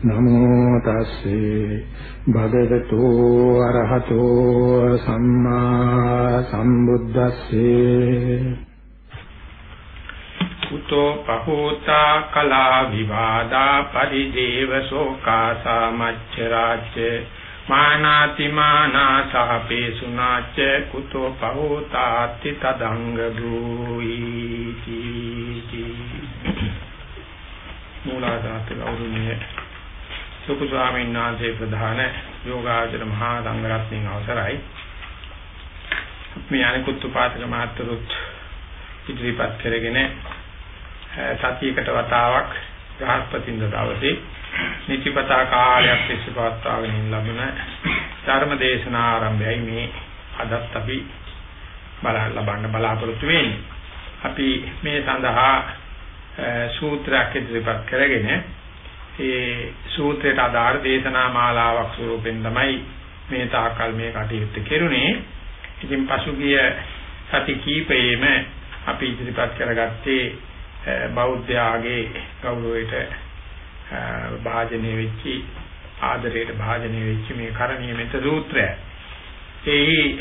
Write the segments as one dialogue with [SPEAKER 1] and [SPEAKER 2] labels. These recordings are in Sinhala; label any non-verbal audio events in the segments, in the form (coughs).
[SPEAKER 1] නමෝ තස්සේ භගවතු අරහතෝ සම්මා සම්බුද්දස්සේ
[SPEAKER 2] උතෝ පහෝතා කලා විවාදා පරිදේව ශෝකාසා මච්චරාච්ච මානාති මානා සහපේ සුනාච්ච කුතෝ පහෝතාති තදංග භූයි මූලාදාත ගෞරවණීය සුකු ස්වාමීන් වහන්සේ ප්‍රධාන යෝගාචර මහා සංඝරත්නයන් අවසරයි මේ අනිකුත් උපාසක මහත්තුරුත් ඉදිරිපත් කරගෙන සතියකට වතාවක් බ්‍රහස්පතින්ද දවසේ නිතිපතා කාලයක් තිස්සේ පවත්වාගෙන ලැබුණ ධර්ම දේශනා ආරම්භයයි මේ අදත් අපි බලන්න ලබන්න බලාපොරොත්තු වෙන්නේ. අපි මේ සඳහා සූත්‍රයක් ඉදිරිපත් කරගෙන ඒ සූත්‍රයට අදාළ දේශනා මාලාවක් ස්වරූපෙන් තමයි මේ තාකල් මේ කටයුත්ත කෙරුණේ. ඉතින් පසුගිය සති කීපයේම අපි ඉදිරිපත් කරගත්තේ බෞද්ධයාගේ ගෞරවයට භාජනය වෙච්චි ආදරයට භාජනය වෙච්ච මේ කරණීයමෙත සූත්‍රය. ඒ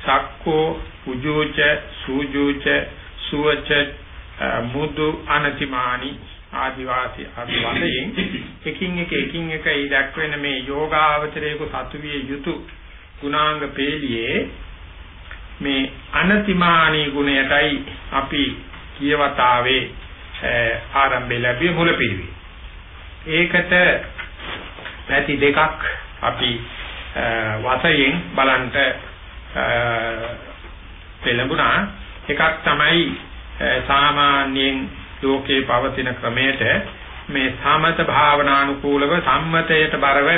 [SPEAKER 2] සක්කෝ උජෝච සූජෝච සුවච මුදු අනතිමානි ආදිවාසී ආදි වශයෙන් එකින් එක එකින් එක ඒ දක්වන මේ යෝගාවචරයක සතුවිය යුතු ගුණාංග පේළියේ මේ අනතිමානී ගුණයටයි අපි කියවතාවේ ආරම්භය ලැබිය මුලපිරිවි. ඒකට පැති දෙකක් අපි වශයෙන් බලන්ට පෙළඹුණා. එකක් තමයි සාමාන්‍යයෙන් ලෝකේ පවතින ක්‍රමයට මේ සමත භාවනානුකූලව සම්මතයට බරව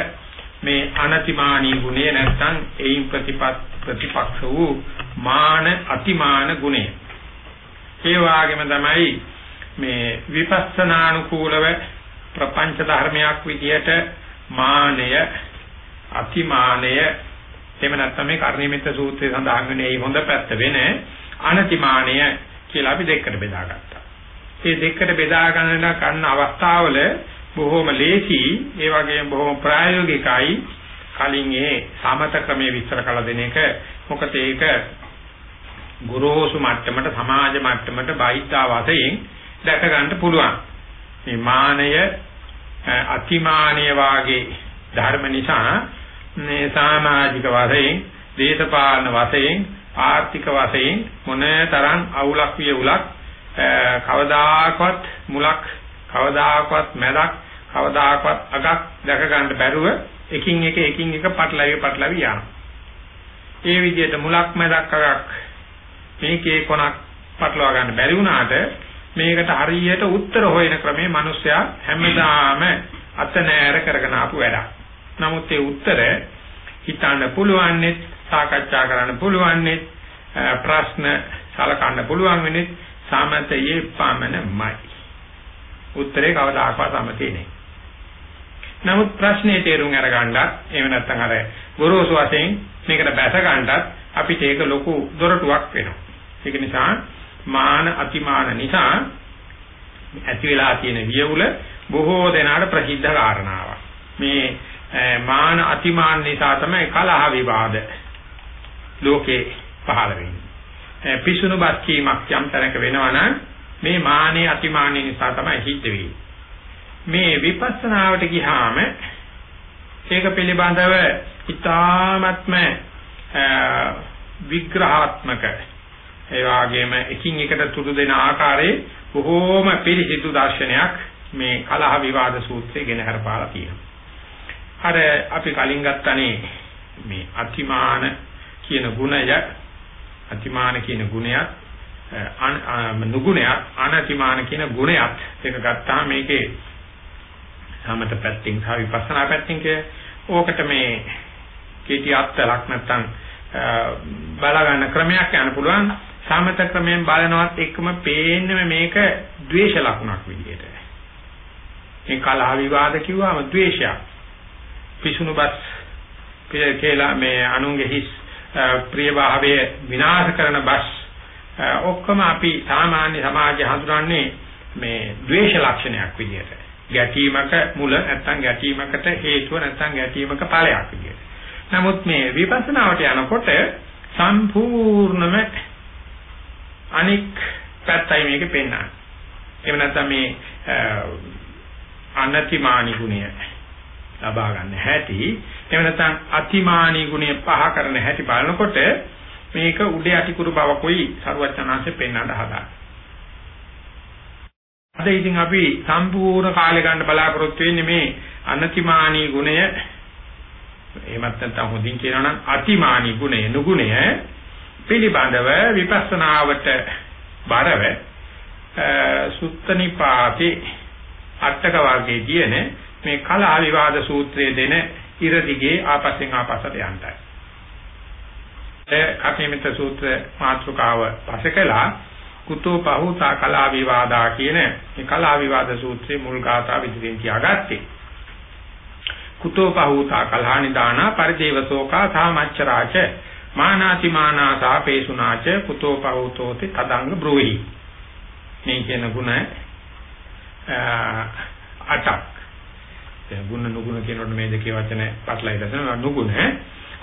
[SPEAKER 2] මේ අනතිමානී ගුණය නැත්නම් ඒයින් ප්‍රතිපත් ප්‍රතිපක්ෂ වූ මාන අතිමාන ගුණය. ඒ වගේම තමයි මේ විපස්සනානුකූලව ප්‍රපංච ධර්මයක් විදියට මානය අතිමානය එහෙම නැත්නම් මේ කර්ණීමිත සූත්‍රයේ සඳහන් වෙන මේ හොඳ පැත්ත වෙන අනතිමානය කියලා අපි දෙකට බෙදාගත්තා. මේ දෙකට බෙදා ගන්න ගන්න අවස්ථාවල බොහොම ලේසි. ඒ වගේම බොහොම ප්‍රායෝගිකයි. කලින් ඒ සමත ක්‍රමයේ විස්තර කළ දෙන එක. මොකද ඒක ගුරුසු මට්ටමට සමාජ මට්ටමට බයිද්දා වශයෙන් දැක ගන්න පුළුවන්. මේ මානය අතිමානය වාගේ ධර්ම නිසා මේ සමාජික වශයෙන් දේශපාලන වශයෙන් ආර්ථික වශයෙන් මොනතරම් අවුලක් විය උලක් කවදාකවත් මුලක් කවදාකවත් මැදක් කවදාකවත් අගක් දැක ගන්න බැරුව එකින් එක එකින් එක පටලැවි පටලැවි යනවා. ඒ විදිහට මුලක් මැදක් අගක් මේකේ කොනක් පටලවා ගන්න බැරි වුණාට මේකට හරියට උත්තර හොයන ක්‍රමේ මිනිස්සයා හැමදාම අත නෑර කරගෙන ආපු වැඩක්. නමුත් ඒ උත්තර හිතන්න පුළුවන්නේ සාකච්ඡා කරන්න පුළුවන්නේ ප්‍රශ්න සලකන්න පුළුවන් වෙන්නේ සමතයේ පමණමයි. උත්තරේ කවදාකවත් සමතේ නෑ. නමුත් ප්‍රශ්නේ තේරුම් අරගන්නත් එහෙම නැත්නම් අර ගොරෝසු වශයෙන් මේකට බැස ගන්නත් අපිට ඒක ලොකු දොරටුවක් වෙනවා. ඒක නිසා මාන අතිමාන නිසා ඇති වෙලා තියෙන වියවුල බොහෝ දෙනාට ප්‍රසිද්ධ කාරණාවක්. මේ මාන අතිමාන නිසා තමයි කලහ විවාද ලෝකේ පහළ වෙන්නේ. පිසුණු බත් කීමක් යම් තැනක වෙනවනම් මේ මානේ අතිමානේ නිසා තමයි හිත වෙන්නේ. මේ විපස්සනාවට ගියාම ඒක පිළිබඳව ඊ타ත්ම විග්‍රහාත්මක ඒ වගේම එකින් එකට තුඩු දෙන ආකාරයේ බොහෝම පිළිසිදු දර්ශනයක් මේ කලහ විවාද සූත්‍රයේ ගෙන හරපාලා තියෙනවා. අර අපි කලින් ගත්තනේ මේ අතිමාන කියන ගුණය අතිමාන කියන ගුණයත් නුගුණයත් අනතිමාන කියන ගුණයත් ඒක ගත්තාම මේකේ සමත පැත්තෙන් සහ විපස්සනා පැත්තෙන් කිය ඕකට මේ කීටි අත්ලක් නැත්තම් බලා ගන්න ක්‍රමයක් යන්න පුළුවන් සමත ක්‍රමයෙන් බලනවත් එක්කම පේන්නේ මේක ද්වේෂ ලක්ෂණක් විදිහට. මේ කලහ විවාද කිව්වම ද්වේෂයක්. පිසුණු බස් කියලා මේ අනුන්ගේ හිස් ප්‍රිය භාවයේ විනාශ කරන බස් ඔක්කොම අපි සාමාන්‍ය සමාජය හඳුනන්නේ මේ ද්වේෂ ලක්ෂණයක් විදිහට. ගැටීමක මුල නැත්තම් ගැටීමකට හේතුව නැත්තම් ගැටීමක ඵලයක් විදිහට. නමුත් මේ විපස්සනාවට යනකොට සම්පූර්ණම අනික් පැත්තයි මේක පෙන්වන්නේ. එහෙම නැත්නම් මේ අනතිමානි ගුණය ලබා ගන්න හැටි එහෙම නැත්නම් අතිමානි ගුණය පහ කරන හැටි බලනකොට මේක උඩ යටිකුරු බවකුයි සරුවචනාංශයෙන් පෙන්වන්න හදා. අද ඉතින් අපි සම්පූර්ණ කාලය ගන්න බලාපොරොත්තු වෙන්නේ මේ අනතිමානී ගුණය එහෙමත් නැත්නම් හොඳින් කියනවා නම් අතිමානී ගුණය නුගුණය පිළිබඳව විපස්සනාවට බරව සුත්තනිපාතේ අටක වාගේ කියන මේ කලා විවාද සූත්‍රයේ දෙන ඉර දිගේ ආපස්සෙන් ආපස්සට යන්නයි. ඒ කපිමිත සූත්‍ර මාතෘකාව පසකලා කුතෝ පහූතා කලා විවාදා කියන මේ කලා විවාද සූත්‍රයේ මුල් ගාථා විදිහින් තියාගත්තේ. කුතෝ පහූතා කලහානි දානා පරිදේවසෝකා සාමච්චරාච මානාති මානා සාපේසුනාච කුතෝ පහූතෝති තදංග බ්‍රෝහි. මේ කියන ගුණ අටක් දැන් ගුණ නුගුණ කියනකොට මේ දෙකේ වචන පටලයි දැසන නුගුණ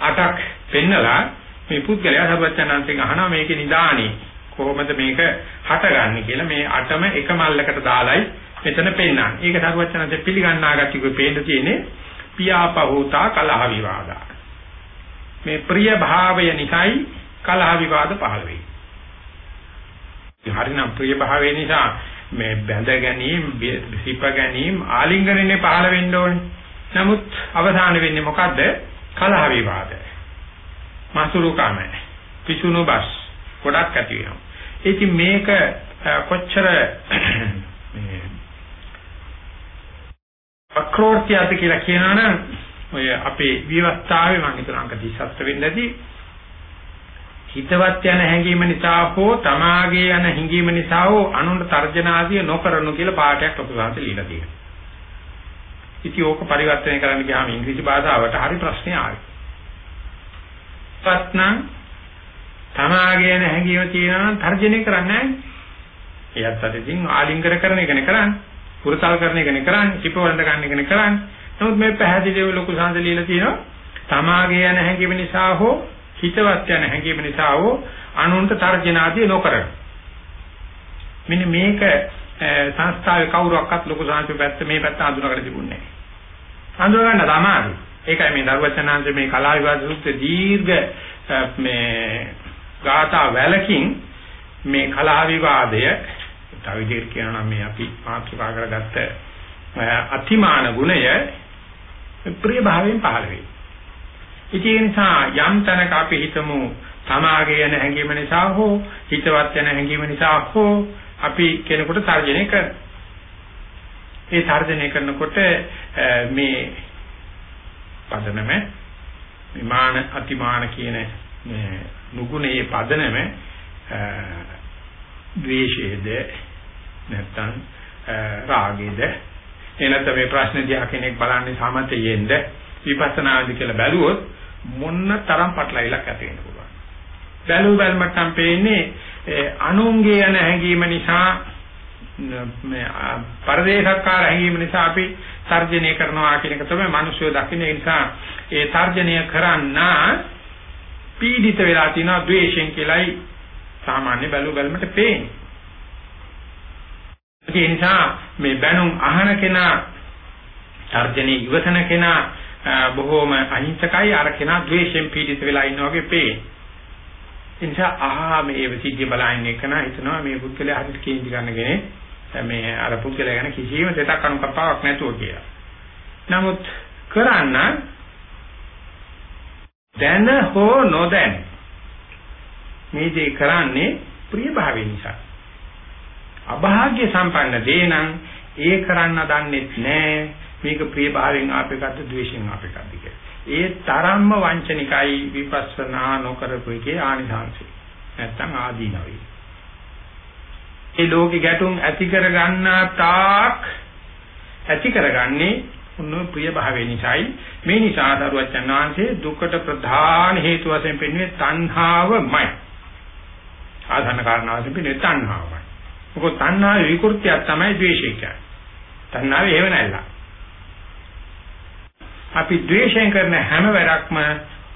[SPEAKER 2] අටක් පෙන්නලා මේ පුද්ගලයා සර්වඥාන්තෙන් අහනවා මේකේ නිදානේ කොහොමද මේක හටගන්නේ කියලා මේ අටම එක මල්ලකට දාලයි මෙතන පෙන්නන්නේ. ඒක සර්වඥාන්තෙ පිළිගන්නා ගැටිකෝ පේන්න තියෙන්නේ පියාපහූතා කලහ විවාදා. මේ ප්‍රිය භාවය නිසායි කලහ විවාද පහළ වෙන්නේ. හරිනම් ප්‍රිය භාවය නිසා මේ බැඳ ගැනීම, සිප ගැනීම, ආලිංගනනේ පහළ වෙන්න ඕනේ. නමුත් අවධානය වෙන්නේ මොකද්ද? කලහ විවාද. මසුරුකම, පිසුණු බස් ගොඩක් ඇති වෙනවා. ඉතින් මේක කොච්චර (coughs) මේ අක්‍රෝර්තියද කියලා කියනවනම් ඔය අපේ විවස්ථාවේ මම හිතන අංක 37 වෙන්නදී හිතවත් යන හැඟීම නිසා හෝ තමාගේ යන හැඟීම නිසා හෝ අනුන්ට තර්ජන ආදිය නොකරනු කියලා පාඩයක් අපසාන්ත লীලා තියෙනවා. ඉතින් ඕක පරිවර්තනය කරන්න ගියාම ඉංග්‍රීසි භාෂාවට හරි ප්‍රශ්නේ ආවේ. පත්නම් තමාගේ යන හැඟීම තියෙනවා නම් තර්ජනය කරන්නේ නැහැ. එයත් අතින් ආලිංගන කරන එකනේ කරන්නේ. පුරතල් කරන එකනේ කරන්නේ. සිප වලඳ ගන්න එකනේ කරන්නේ. නමුත් මේ පැහැදිලිව ලොකු සංද লীලා තියෙනවා. තමාගේ යන හැඟීම නිසා හෝ හිතවත් යන හැඟීම නිසා වූ අනුන්ට තර්ජන ආදී නොකරන. මෙන්න මේක සංස්ථාවේ කවුරක්වත් ලොකු සාංශ පැත්ත මේ පැත්ත අඳුනකට තිබුණේ නැහැ. අඳුර ගන්න තමයි. ඒකයි මේ දරුවචනාංශ මේ කලා විවාද සූත්‍රයේ දීර්ඝ මේ ගාථා වැලකින් මේ කලා විවාදය තව විදිහට කියනවා නම් මේ අපි මාතෘකා කරගත්ත අතිමාන ගුණය ප්‍රිය භාවයෙන් පහළ වෙයි. ඉතින් ඒ නිසා යම් තැනක අපි හිතමු තමාගේ යන හැඟීම නිසා හෝ හිතවත් යන හැඟීම නිසා හෝ අපි කෙනෙකුට තර්ජනය කරනවා. ඒ තර්ජනය කරනකොට මේ පදනම විමාන අතිමාන කියන මේ නුගුණේ පදනම ද්වේෂයේද නැත්නම් රාගයේද එනත මේ ප්‍රශ්න දිහා කෙනෙක් බලන්නේ සමතයෙන්ද විපස්සනාද කියලා බැලුවොත් මොන්න තරම් පටලවිලක් ඇති වෙන්න පුළුවන්. බැලුව බැලමට නම් පේන්නේ අනුන්ගේ යන හැඟීම නිසා මේ පරදේශකාර හැඟීම නිසා අපි තර්ජනය කරනවා කියන එක තමයි මිනිස්සු දකින්නේ ඒ නිසා ඒ තර්ජනය කරන්න පීඩිත වෙලා තියෙනවා ද්වේෂයෙන් කියලායි සාමාන්‍ය බැලු බැලමට පේන්නේ. ඒ නිසා මේ බැනුම් අහන කෙනා තර්ජනේ ඉවසන කෙනා බොහෝම අහිංසකයි අර කෙනා ද්වේෂයෙන් පීඩිත වෙලා ඉන්නා වගේ පේන්නේ. ඒ නිසා ආහා මේ සිද්ධිය බලන්නේ එකන හිතනවා මේ පුද්ගලයා හරියට කේන්ති ගන්න කෙනෙක් මේ අර පුද්ගලයා ගැන කිසිම දෙයක් අනුකම්පාවක් නැතුව කියලා. නමුත් කරන්න දැන හෝ නොදැන මේ දේ කරන්නේ ප්‍රිය භාවය නිසා. අභාග්‍ය සම්පන්න දේ නම් ඒ කරන්න දන්නෙත් නෑ මේක ප්‍රිය භාවයෙන් ආපේකද්ද ද්වේෂයෙන් ආපේකද්ද කියලා. ඒ තරම්ම වංචනිකයි විපස්සනා නොකරපු එකේ ආනිසංසය. නැත්තම් ආදීනවයි. ඒ ලෝකේ ගැටුම් ඇති කර ගන්නා තාක් ඇති කරගන්නේ උන්නෝ ප්‍රිය භාවය නිසායි මේ නිසා දරුවචන් වහන්සේ දුකට ප්‍රධාන හේතු වශයෙන් පෙන්වන්නේ තණ්හාවමයි ආධන කාරණා වශයෙන් පෙන්වන්නේ තණ්හාවමයි මොකද තණ්හාවේ විකෘතියක් තමයි ද්වේෂය කියන්නේ තණ්හාවේ හේව නැල්ලා අපි ද්වේෂයෙන් කරන හැම වැඩක්ම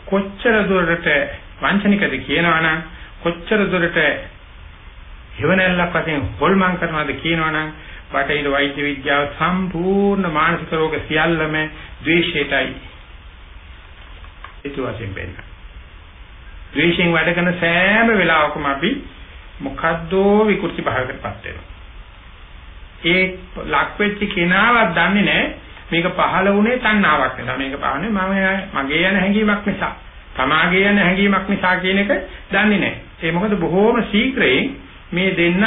[SPEAKER 2] කොච්චර දුරට වංචනිකද කියනවනම් කොච්චර දුරට හේවණල්ලක් වශයෙන් හොල්මන් කරනවද කියනවනම් බටහිර වෛද්‍ය විද්‍යාව සම්පූර්ණ මානසික රෝග සියල්ලම ද්වේෂයටයි ඒතු වශයෙන් වෙන්න. ද්වේෂයෙන් වැඩ කරන සෑම වෙලාවකම අපි මොකද්දෝ විකෘති භාවයකටපත් වෙනවා. ඒ ලක් වෙච්ච කෙනාවත් දන්නේ නැහැ මේක පහළ වුණේ තණ්හාවක් නිසා. මේක පහළනේ මම මගේ යන හැඟීමක් නිසා. තමාගේ යන හැඟීමක් නිසා කියන එක දන්නේ නැහැ. ඒ මොකද බොහෝම ශීඝ්‍රයෙන් මේ දෙන්න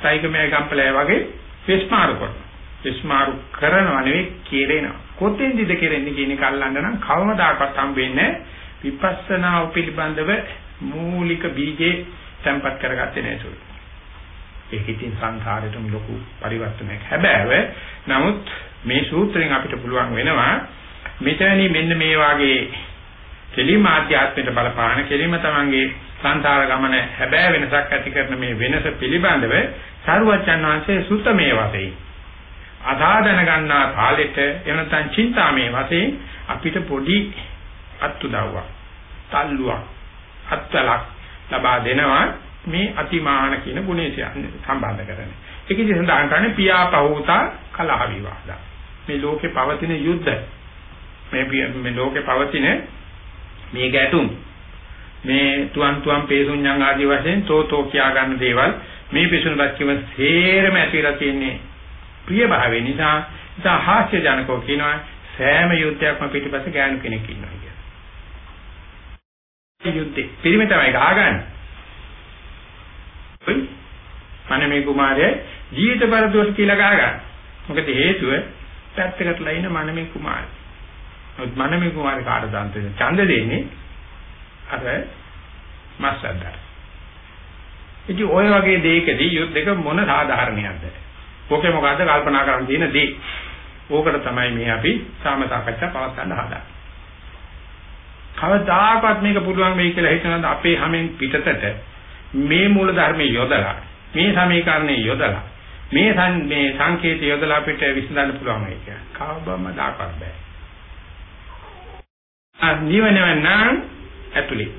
[SPEAKER 2] සයිකමය ගම්පලය වගේ විස්මාරු කරනවා. විස්මාරු කරනවා නෙවෙයි කෙරෙනවා. කොතෙන්දිද කෙරෙන්නේ කියන එක අල්ලන්න නම් කවමදාකවත් හම්බෙන්නේ විපස්සනා පිළිබඳව මූලික බීජේ තැම්පත් කරගත්තේ නැහැ ඒක ඉතින් සංසාරෙටම ලොකු පරිවර්තනයක්. හැබැයි නමුත් මේ සූත්‍රයෙන් අපිට පුළුවන් වෙනවා මෙතනි මෙන්න මේ වාගේ කෙලිම ආධ්‍යාත්මයට බලපාන කෙලිම තමන්ගේ සංසාර ගමන හැබෑ වෙනසක් ඇති කරන මේ වෙනස පිළිබඳව සරුවච්චන් වහන්සේ සුත්තමේ වශයෙන් අදාදන ගන්නා කාලෙට එනතන් චින්තාමේ වශයෙන් අපිට පොඩි අත්උදව්වක් තල්ලුවක් අත්ලක් ලබා දෙනවා මේ අතිමාන කියන ගුණය සම්බන්ධ කරගෙන. ඒකෙදි සඳහන් කරන්නේ පියාපහූතා කලහ විවාදා. මේ ලෝකේ පවතින යුද්ධ මේ මේ ලෝකේ පවතින මේ ගැටුම් මේ තුන් තුන් පේසුඤ්ඤං ආදී වශයෙන් තෝතෝ කියා ගන්න දේවල් මේ පිසුණුපත් කිව සේරම ඇතිලා තියෙන්නේ ප්‍රිය භාවය නිසා ඉතින් හාස්‍ය ජනකෝ කියනවා සෑම යුද්ධයක්ම පිටිපස්ස ගෑනු කෙනෙක් ඉන්නවා කියලා. යුද්ධේ පිරිමි තමයි ගහගන්නේ. මනමේ කුමාරය ජීවිත පරදුවට කියලා ගහගන්න. මොකද හේතුව පැත්තකටලා ඉන්න මනමේ කුමාරය. නමුත් මනමේ කුමාරය කාට දාන්ත ඡන්ද දෙන්නේ අර මස්සද්දා. ඉතින් ওই වගේ දෙයකදී යුද්ධක මොන සාධාරණයක්ද? ඕකේ මොකද්ද කල්පනා කරන් තියෙන දේ? ඕකට තමයි මේ අපි සාම සාකච්ඡා පවත් ගන්න හදන්නේ. කවදාකවත් මේක පුළුවන් වෙයි කියලා හිතනද අපේ හැමෙන් පිටතට මේ මූල ධර්මයේ යොදලා මේ සමීකරණේ යොදලා මේ මේ සංකේත යොදලා අපිට විසඳන්න පුළුවන් වෙයි කියලා. කවවම දාකවත් බෑ. අ නිවනවන්න ඇතුලේ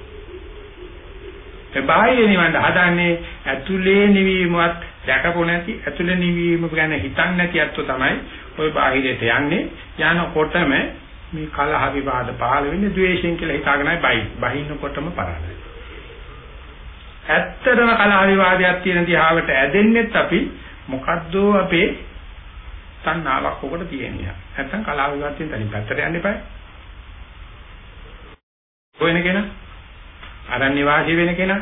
[SPEAKER 2] ඒ බාහිර නිවන්න හදන්නේ ඇතුලේ නිවීමවත් දැකපො නැති ඇතුලේ නිවීම ගැන හිතන්නේ නැති අත්ව තමයි ওই බාහිරයට යන්නේ යනකොටම මේ කලහ විවාද පහළ වෙන්නේ ද්වේෂයෙන් කියලා හිතාගෙනයි බයි බහින්නකොටම පරාදයි ඇත්තටම කලහ විවාදයක් තියෙන දිහාවට ඇදෙන්නෙත් අපි මොකද්ද අපේ තණ්හාවක් ඔකට තියෙනවා නැත්තම් කලහ විවාදයෙන් තනි පැත්තට යන්න එපා කොහෙන කෙනා අරණ්‍ය වාසී වෙන කෙනා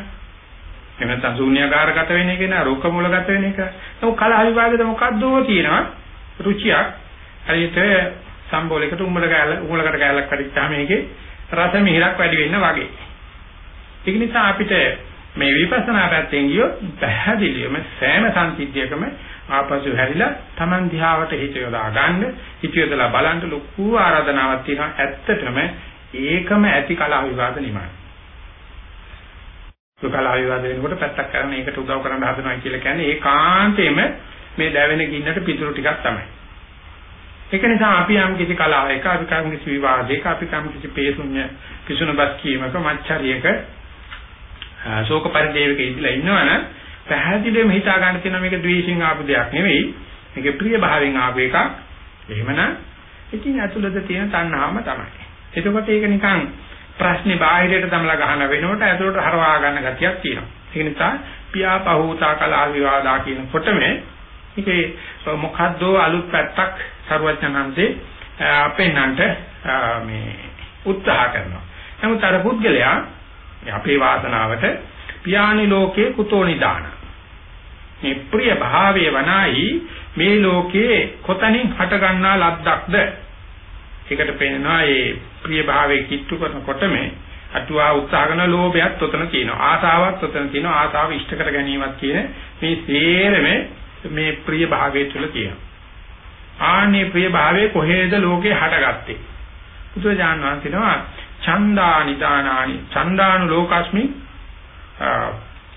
[SPEAKER 2] එහෙම නැත්නම් ශූන්‍යාකාරගත වෙන කෙනා රෝග මූලගත වෙන එක. ඒක කලහ විභාගද මොකද්දෝ තියෙනවා රුචියක්. හරියට සම්බෝලයකට උඹල කෑල්ල උඹලකට කෑල්ලක් කඩිච්චාම මේකේ රස මිහිරක් වැඩි වෙන්න වගේ. ඒක නිසා අපිට මේ විපස්සනා පැත්තෙන් ගියොත් පැහැදිලිවම සෑම සංසිද්ධියකම ආපසු හැරිලා Taman දිහාවට හිත යොදා ගන්න හිත යොදලා බලන්න ලොකු ආරාධනාවක් තියෙනවා ඇත්තටම ඒකම ඇති කලහ විවාද නිමයි කලාව විවාද වෙනකොට පැත්තක් කරන ඒකට උදව් කරන්න හදනවා කියලා කියන්නේ ඒකාන්තයෙන්ම මේ දැවෙන ගින්නට පිටුරු ටිකක් තමයි. ඒක නිසා අපි යම් කිසි කලාවක අපි කම් කිසි විවාදයක අපි කම් කිසි පේසුඤ්ඤ කිසුනපත් කීමක මච්චරියක ශෝක පරිදේවක ඉඳලා ඉන්නවනම් පැහැදිලිවම හිතා ගන්න තියෙනවා මේක ද්වේෂයෙන් ආපු දෙයක් නෙවෙයි. මේක ප්‍රිය භාවයෙන් ආපු එකක්. එහෙමනම් ඉතින් ඇතුළත තියෙන තණ්හාවම තමයි. එතකොට ඒක නිකන් ප්‍රශ්නේ බාහිරයට තමලා ගහන වෙනකොට ඇතුළට හරවා ගන්න ගතියක් තියෙනවා. ඒ නිසා පියාපහූතා කලා විවාදා කියනකොටම මේකේ මොකද්ද අලුත් පැත්තක් සරුවචනන්සේ අපෙන්නන්ට මේ උත්සාහ කරනවා. නමුත් අර පුද්ගලයා අපේ වාසනාවට පියාණි ලෝකේ කුතෝ නිදාන. මේ ප්‍රිය භාවයේ වනායි මේ ලෝකේ කොතනින් හට ගන්නා ලද්දක්ද? ඒකට පේනවා මේ ප්‍රිය භාවයේ කිට්ටු කරනකොටම අටුවා උත්සාහ කරන ලෝභයත් උතන තියෙනවා. ආසාවත් උතන තියෙනවා. ආසාව ඉෂ්ට කර ගැනීමත් කියන මේ සේරම මේ ප්‍රිය භාවයේ තුල තියෙනවා. ආන්නේ ප්‍රිය භාවයේ කොහේද ලෝකේ හටගත්තේ? බුදුරජාණන් වහන්සේනවා ඡන්දානි දානානි ඡන්දානු ලෝකස්මි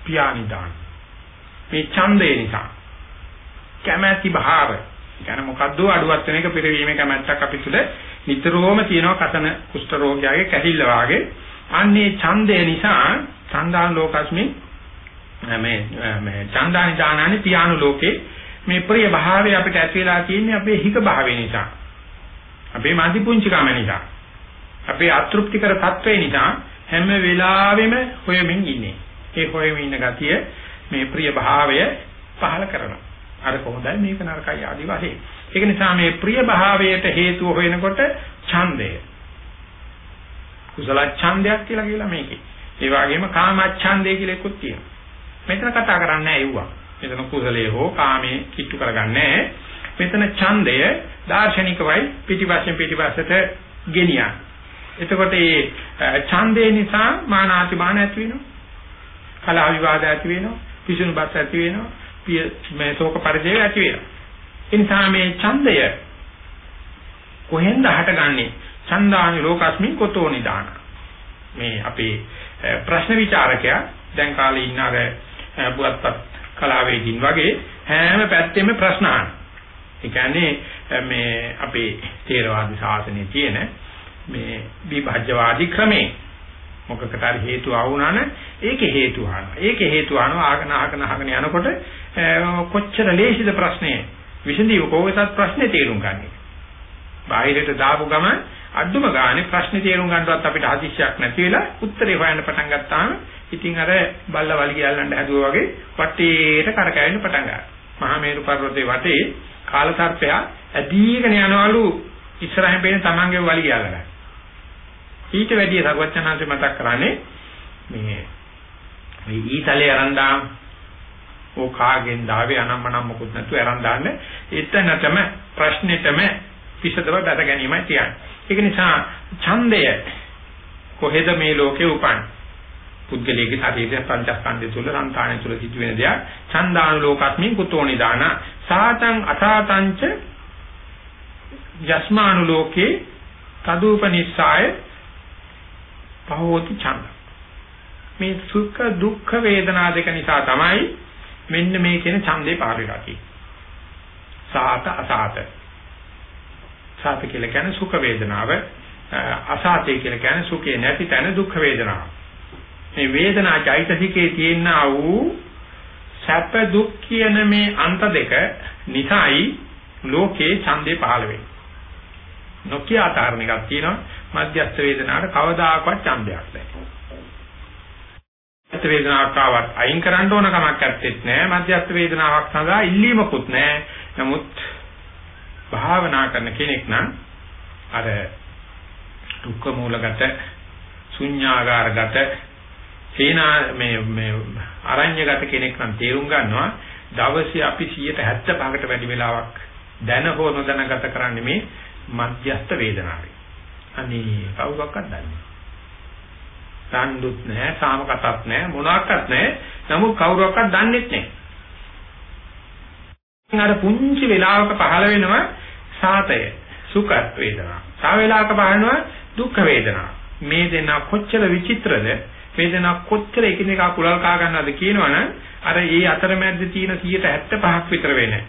[SPEAKER 2] පියානිදාන. මේ ඡන්දේ නිසා. කැමැති භාව. කියන්නේ මොකද්ද අඩුවත් වෙන එක පිරවීමේ කැමැත්තක් අපි තුල නිතරම තියෙනවා කතන කුෂ්ඨ රෝගයාගේ කැහිල්ල වාගේ. අන්නේ ඡන්දේ නිසා ඡන්දාන ලෝකස්මි මේ මේ ඡන්දානි දානානි පියානු ලෝකේ මේ ප්‍රිය භාවය අපිට ඇති වෙලා තියෙන්නේ අපේ හික භාවය නිසා. අපේ මාදි පුංචිකම නිසා. අපේ අතෘප්තිකර තත්වේ නිසා හැම වෙලාවෙම හොයමින් ඉන්නේ ඒ හොයමින් ඉන්න ගතිය මේ ප්‍රිය භාවය පහල කරනවා. අර කොහොමදයි මේක නරකයි ආදි වශයෙන්. ඒක නිසා මේ ප්‍රිය භාවයට හේතුව හොයනකොට ඡන්දය. කුසල ඡන්දයක් කියලා කියලා මේකේ. ඒ වගේම කාම ඡන්දය කියලා එකක් තියෙනවා. මෙතන කතා කරන්නේ ඇයුවා. මෙතන කුසලයේ හෝ කාමයේ කිට්ටු කරගන්නේ මෙතන ඡන්දය දාර්ශනිකවයි පිටිපස්සෙන් පිටිපස්සට ගෙනියන. එතකොට මේ ඡන්දේ නිසා මානාති මාන ඇති වෙනවා. කලා විවාද ඇති වෙනවා, පිසුණු බස් ඇති වෙනවා, පිය මේ ශෝක පරිදේ ඇති වෙනවා. ඒ නිසා මේ ඡන්දය කොහෙන්ද හටගන්නේ? ඡන්දානි ලෝකස්මින් කොතෝ නිදාන. මේ අපේ ප්‍රශ්න විචාරකයා දැන් කාලේ ඉන්න අර බුවත්පත් කලාවේදීන් වගේ හැම පැත්තෙම ප්‍රශ්න අහන. ඒ කියන්නේ මේ අපේ තේරවාදී ශාසනයේ තියෙන මේ විභජ්‍යවාදී ක්‍රමේ මොකකට හරි හේතු ආවුණාන ඒකේ හේතු අහනවා. ඒකේ හේතු අහනවා ආගෙන ආගෙන ආගෙන යනකොට කොච්චර ලේසිද ප්‍රශ්නේ විසඳීම කොහොමද ප්‍රශ්නේ තේරුම් ගන්නේ. බාහිරට දාපු ගමන් අඩුම ගානේ ප්‍රශ්නේ තේරුම් ගන්නවත් අපිට හදිස්සියක් නැති වෙලා උත්තරේ හොයන්න පටන් ගත්තාම ඉතින් අර බල්ල වලිගය අල්ලන්න හැදුවා වගේ වටේට කරකැවෙන්න පටන් ගන්නවා. මහා මේරු පර්වතයේ වටේ කාලසර්පයා ඇදීගෙන යනවලු ඉස්සරහින් පේන තමන්ගේ වලිගය අල්ලගන්න. ඊට වැඩිය සර්වඥාන්සේ මතක් කරන්නේ මේ මේ ඊතලේ අරන්දාම් ඕ කාගෙන් දාවේ අනම්මනම් මොකුත් නැතුව අරන් දාන්න එතනටම ප්‍රශ්නෙටම විසදව දැක ගැනීමයි කියන්නේ. ඒක නිසා ඡන්දය කොහෙද මේ ලෝකේ උපන්? පුද්ගලයේ ශරීරය පංචස්කන්ධය තුල සංතාණය තුල සිදුවෙන දෙයක්. ඡන්දානුලෝකස්මින් කුතෝ නිදාන. සාතං අසාතංච යස්මානුලෝකේ තදූපනිස්සාය පහෝති ඡන්ද. මේ සුඛ දුක්ඛ වේදනා දෙක නිසා තමයි මෙන්න මේ කියන ඡන්දේ පාවෙලා තියෙන්නේ. සාත අසාත. සාත කියලා කියන්නේ සුඛ වේදනාව, අසාතේ කියලා කියන්නේ සුඛේ නැති තැන දුක්ඛ වේදනාව. මේ වේදනා චෛතසිකේ තියෙනා වූ සැප දුක් කියන මේ අන්ත දෙක නිසායි ලෝකේ ඡන්දේ පහළ වෙන්නේ. නොකිය ආකාරණ එකක් තියෙනවා මධ්‍යස්ථ වේදනාවට කවදාකවත් ඡන්දයක් නැහැ. මධ්‍යස්ථ වේදනාවක් ආවත් අයින් කරන්න ඕන කමක් නැත්තේත් නෑ මධ්‍යස්ථ වේදනාවක් සඳහා ඉල්ලීමකුත් නෑ. නමුත් භාවනා කරන කෙනෙක් නම් අර දුක්ඛ මූලගත ශුන්‍යාගාරගත සේනා මේ මේ අරඤ්‍යගත කෙනෙක් නම් තේරුම් ගන්නවා දවසේ අපි 175කට වැඩි වෙලාවක් දැන හෝ නොදැන ගත කරන්නේ මේ මධ්‍යස්ථ වේදනාවේ. අනේ කවුරක්වත් දන්නේ නැහැ. සම්දුත් නැහැ, සාමකතත් නැහැ, මොනවාක්වත් නැහැ. නමුත් කවුරක්වත් දන්නේත් නැහැ. අර පුංචි වෙලාවක පහළ වෙනවා සාතය, සුඛ වේදනා. සා වේලාවක පහළනවා දුක්ඛ වේදනා. මේ දෙන්න කොච්චර විචිත්‍රද වේදනාව කොච්චර එකිනෙකා කුලල් කා ගන්නවද කියනවනම් අර ඒ අතරමැද තියෙන 175ක් විතර වෙන්නේ.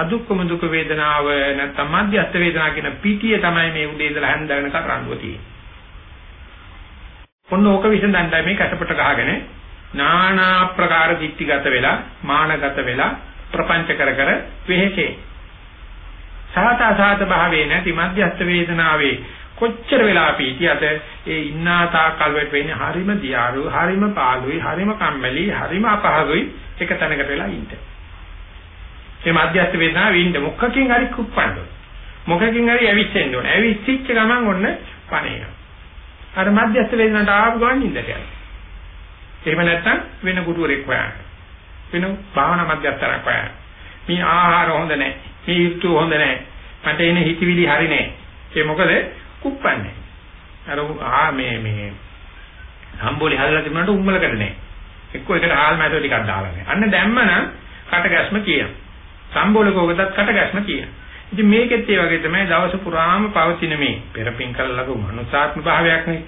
[SPEAKER 2] අදුක්කම දුක වේදනාව නැත්නම් මධ්‍යස්ථ වේදනාව කියන පිටිය තමයි මේ උදේ ඉඳලා හැන්ද වෙනකන් රණ්ඩුව තියෙන්නේ. ඔන්න ඕක විසඳන්නයි මේ කැටපට ගහගෙන නානා ප්‍රකාර දික්ටිගත වෙලා මානගත වෙලා ප්‍රපංච කර කර වෙහෙසේ. සහත අසහත භාවයේ නැති මධ්‍යස්ථ වේදනාවේ කොච්චර වෙලා අපි හිටියද ඒ ඉන්නා තාකල් වෙට වෙන්නේ හරිම දියාරු හරිම පාළුයි හරිම කම්මැලි හරිම අපහසුයි එක තැනකට වෙලා ඉන්න. මේ මධ්‍යස්ථ වේදනාව විඳ මොකකින් හරි කුප්පන්න. මොකකින් හරි ඇවිස්සෙන්න ඕනේ. ඇවිස්සිච්ච ගමන් ඔන්න පණේන. අර මධ්‍යස්ථ වේදනාවට ආපු ගමන් ඉඳට යනවා. එහෙම නැත්නම් වෙන ගුරුවරෙක් හොයන්න. වෙන භාවනා මධ්‍යස්ථරක් හොයන්න. මේ ආහාර හොඳ නැහැ. මේ ඍතු හොඳ නැහැ. මට එන හිතවිලි හරි නැහැ. ඒ මොකද කුප්පන්නේ. අර ආ මේ මේ සම්බෝලි හදලා තිබුණාට උම්මලකට නැහැ. එක්කෝ එකට හාල් මැද ටිකක් දාලා නැහැ. අන්න දැම්මනම් කට ගැස්ම කියනවා. සම්බෝලකෝකටත් කට ගැස්ම කියනවා. ඉතින් මේකෙත් ඒ වගේ තමයි දවස පුරාම පවතින මේ පෙරපින් කළ ලඟු මනුසාත්ම භාවයක් නේ.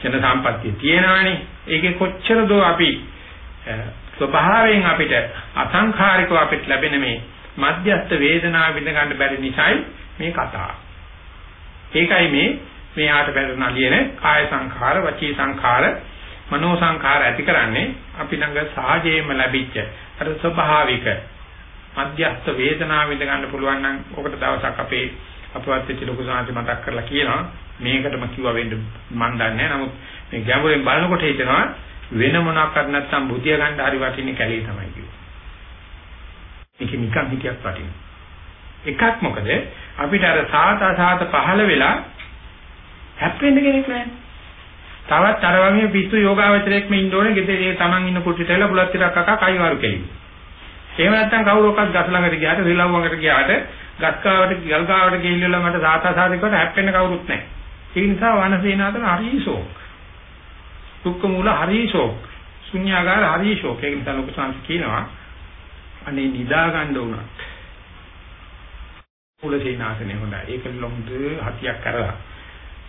[SPEAKER 2] ජන සම්පත්තිය තියෙනවානේ. ඒකේ කොච්චර දෝ අපි ස්වභාවයෙන් අපිට අසංඛාරිකව අපිට ලැබෙන මේ මධ්‍යස්ථ වේදනාව විඳ ගන්න බැරි නිසායි මේ කතාව. ඒකයි මේ මෙයාට බැරණ ලියන කාය සංඛාර, වචී සංඛාර, මනෝ සංඛාර ඇති කරන්නේ අපි ළඟ සහජයෙන්ම ලැබිච්ච අර ස්වභාවික මධ්‍යස්ථ වේදනාව විඳ ගන්න පුළුවන් නම් ඔකට දවසක් අපේ අපවත් වෙච්ච ලොකු සාන්ති මතක් කරලා කියනවා මේකටම කිව්වා වෙන්න මන් දන්නේ නැහැ නමුත් මේ ගැඹුරෙන් බලනකොට හිතෙනවා වෙන මොනක්වත් නැත්නම් බුදිය ගන්න හරි වටින්නේ කැලේ තමයි කිව්වා. මේක නිකන් හිතියක් වටින්නේ. එකක් මොකද අපිට අර සාත අසාත පහළ වෙලා හැප්පෙන්න කෙනෙක් නැහැ. තවත් අර වගේ පිස්සු යෝගාවචරයක් මේ ඉන්න ඕනේ ගෙදර ඒ Taman ඉන්න කුටියට එලා බුලත් ටිකක් අකා කයිවාරු කෙලින්. එහෙම නැත්නම් කවුරක්වත් ගස් ළඟට ගියාට රිලව්වකට ගියාට ගස් කාවට ගල් කාවට ගිහිල්ලා මට සාතා සාදිකට හැප්පෙන්න කවුරුත් නැහැ. ඒ නිසා වනසේනාතන හරිසෝක්. දුක්ඛ මූල හරිසෝක්. ශුන්‍යාගාර හරිසෝක්. ඒක නිසා ලොකු සංස් කියනවා අනේ නිදා ගන්න උනත් කුලසේනාසනේ හොඳයි. ඒක ලොම්ද හතියක් කරලා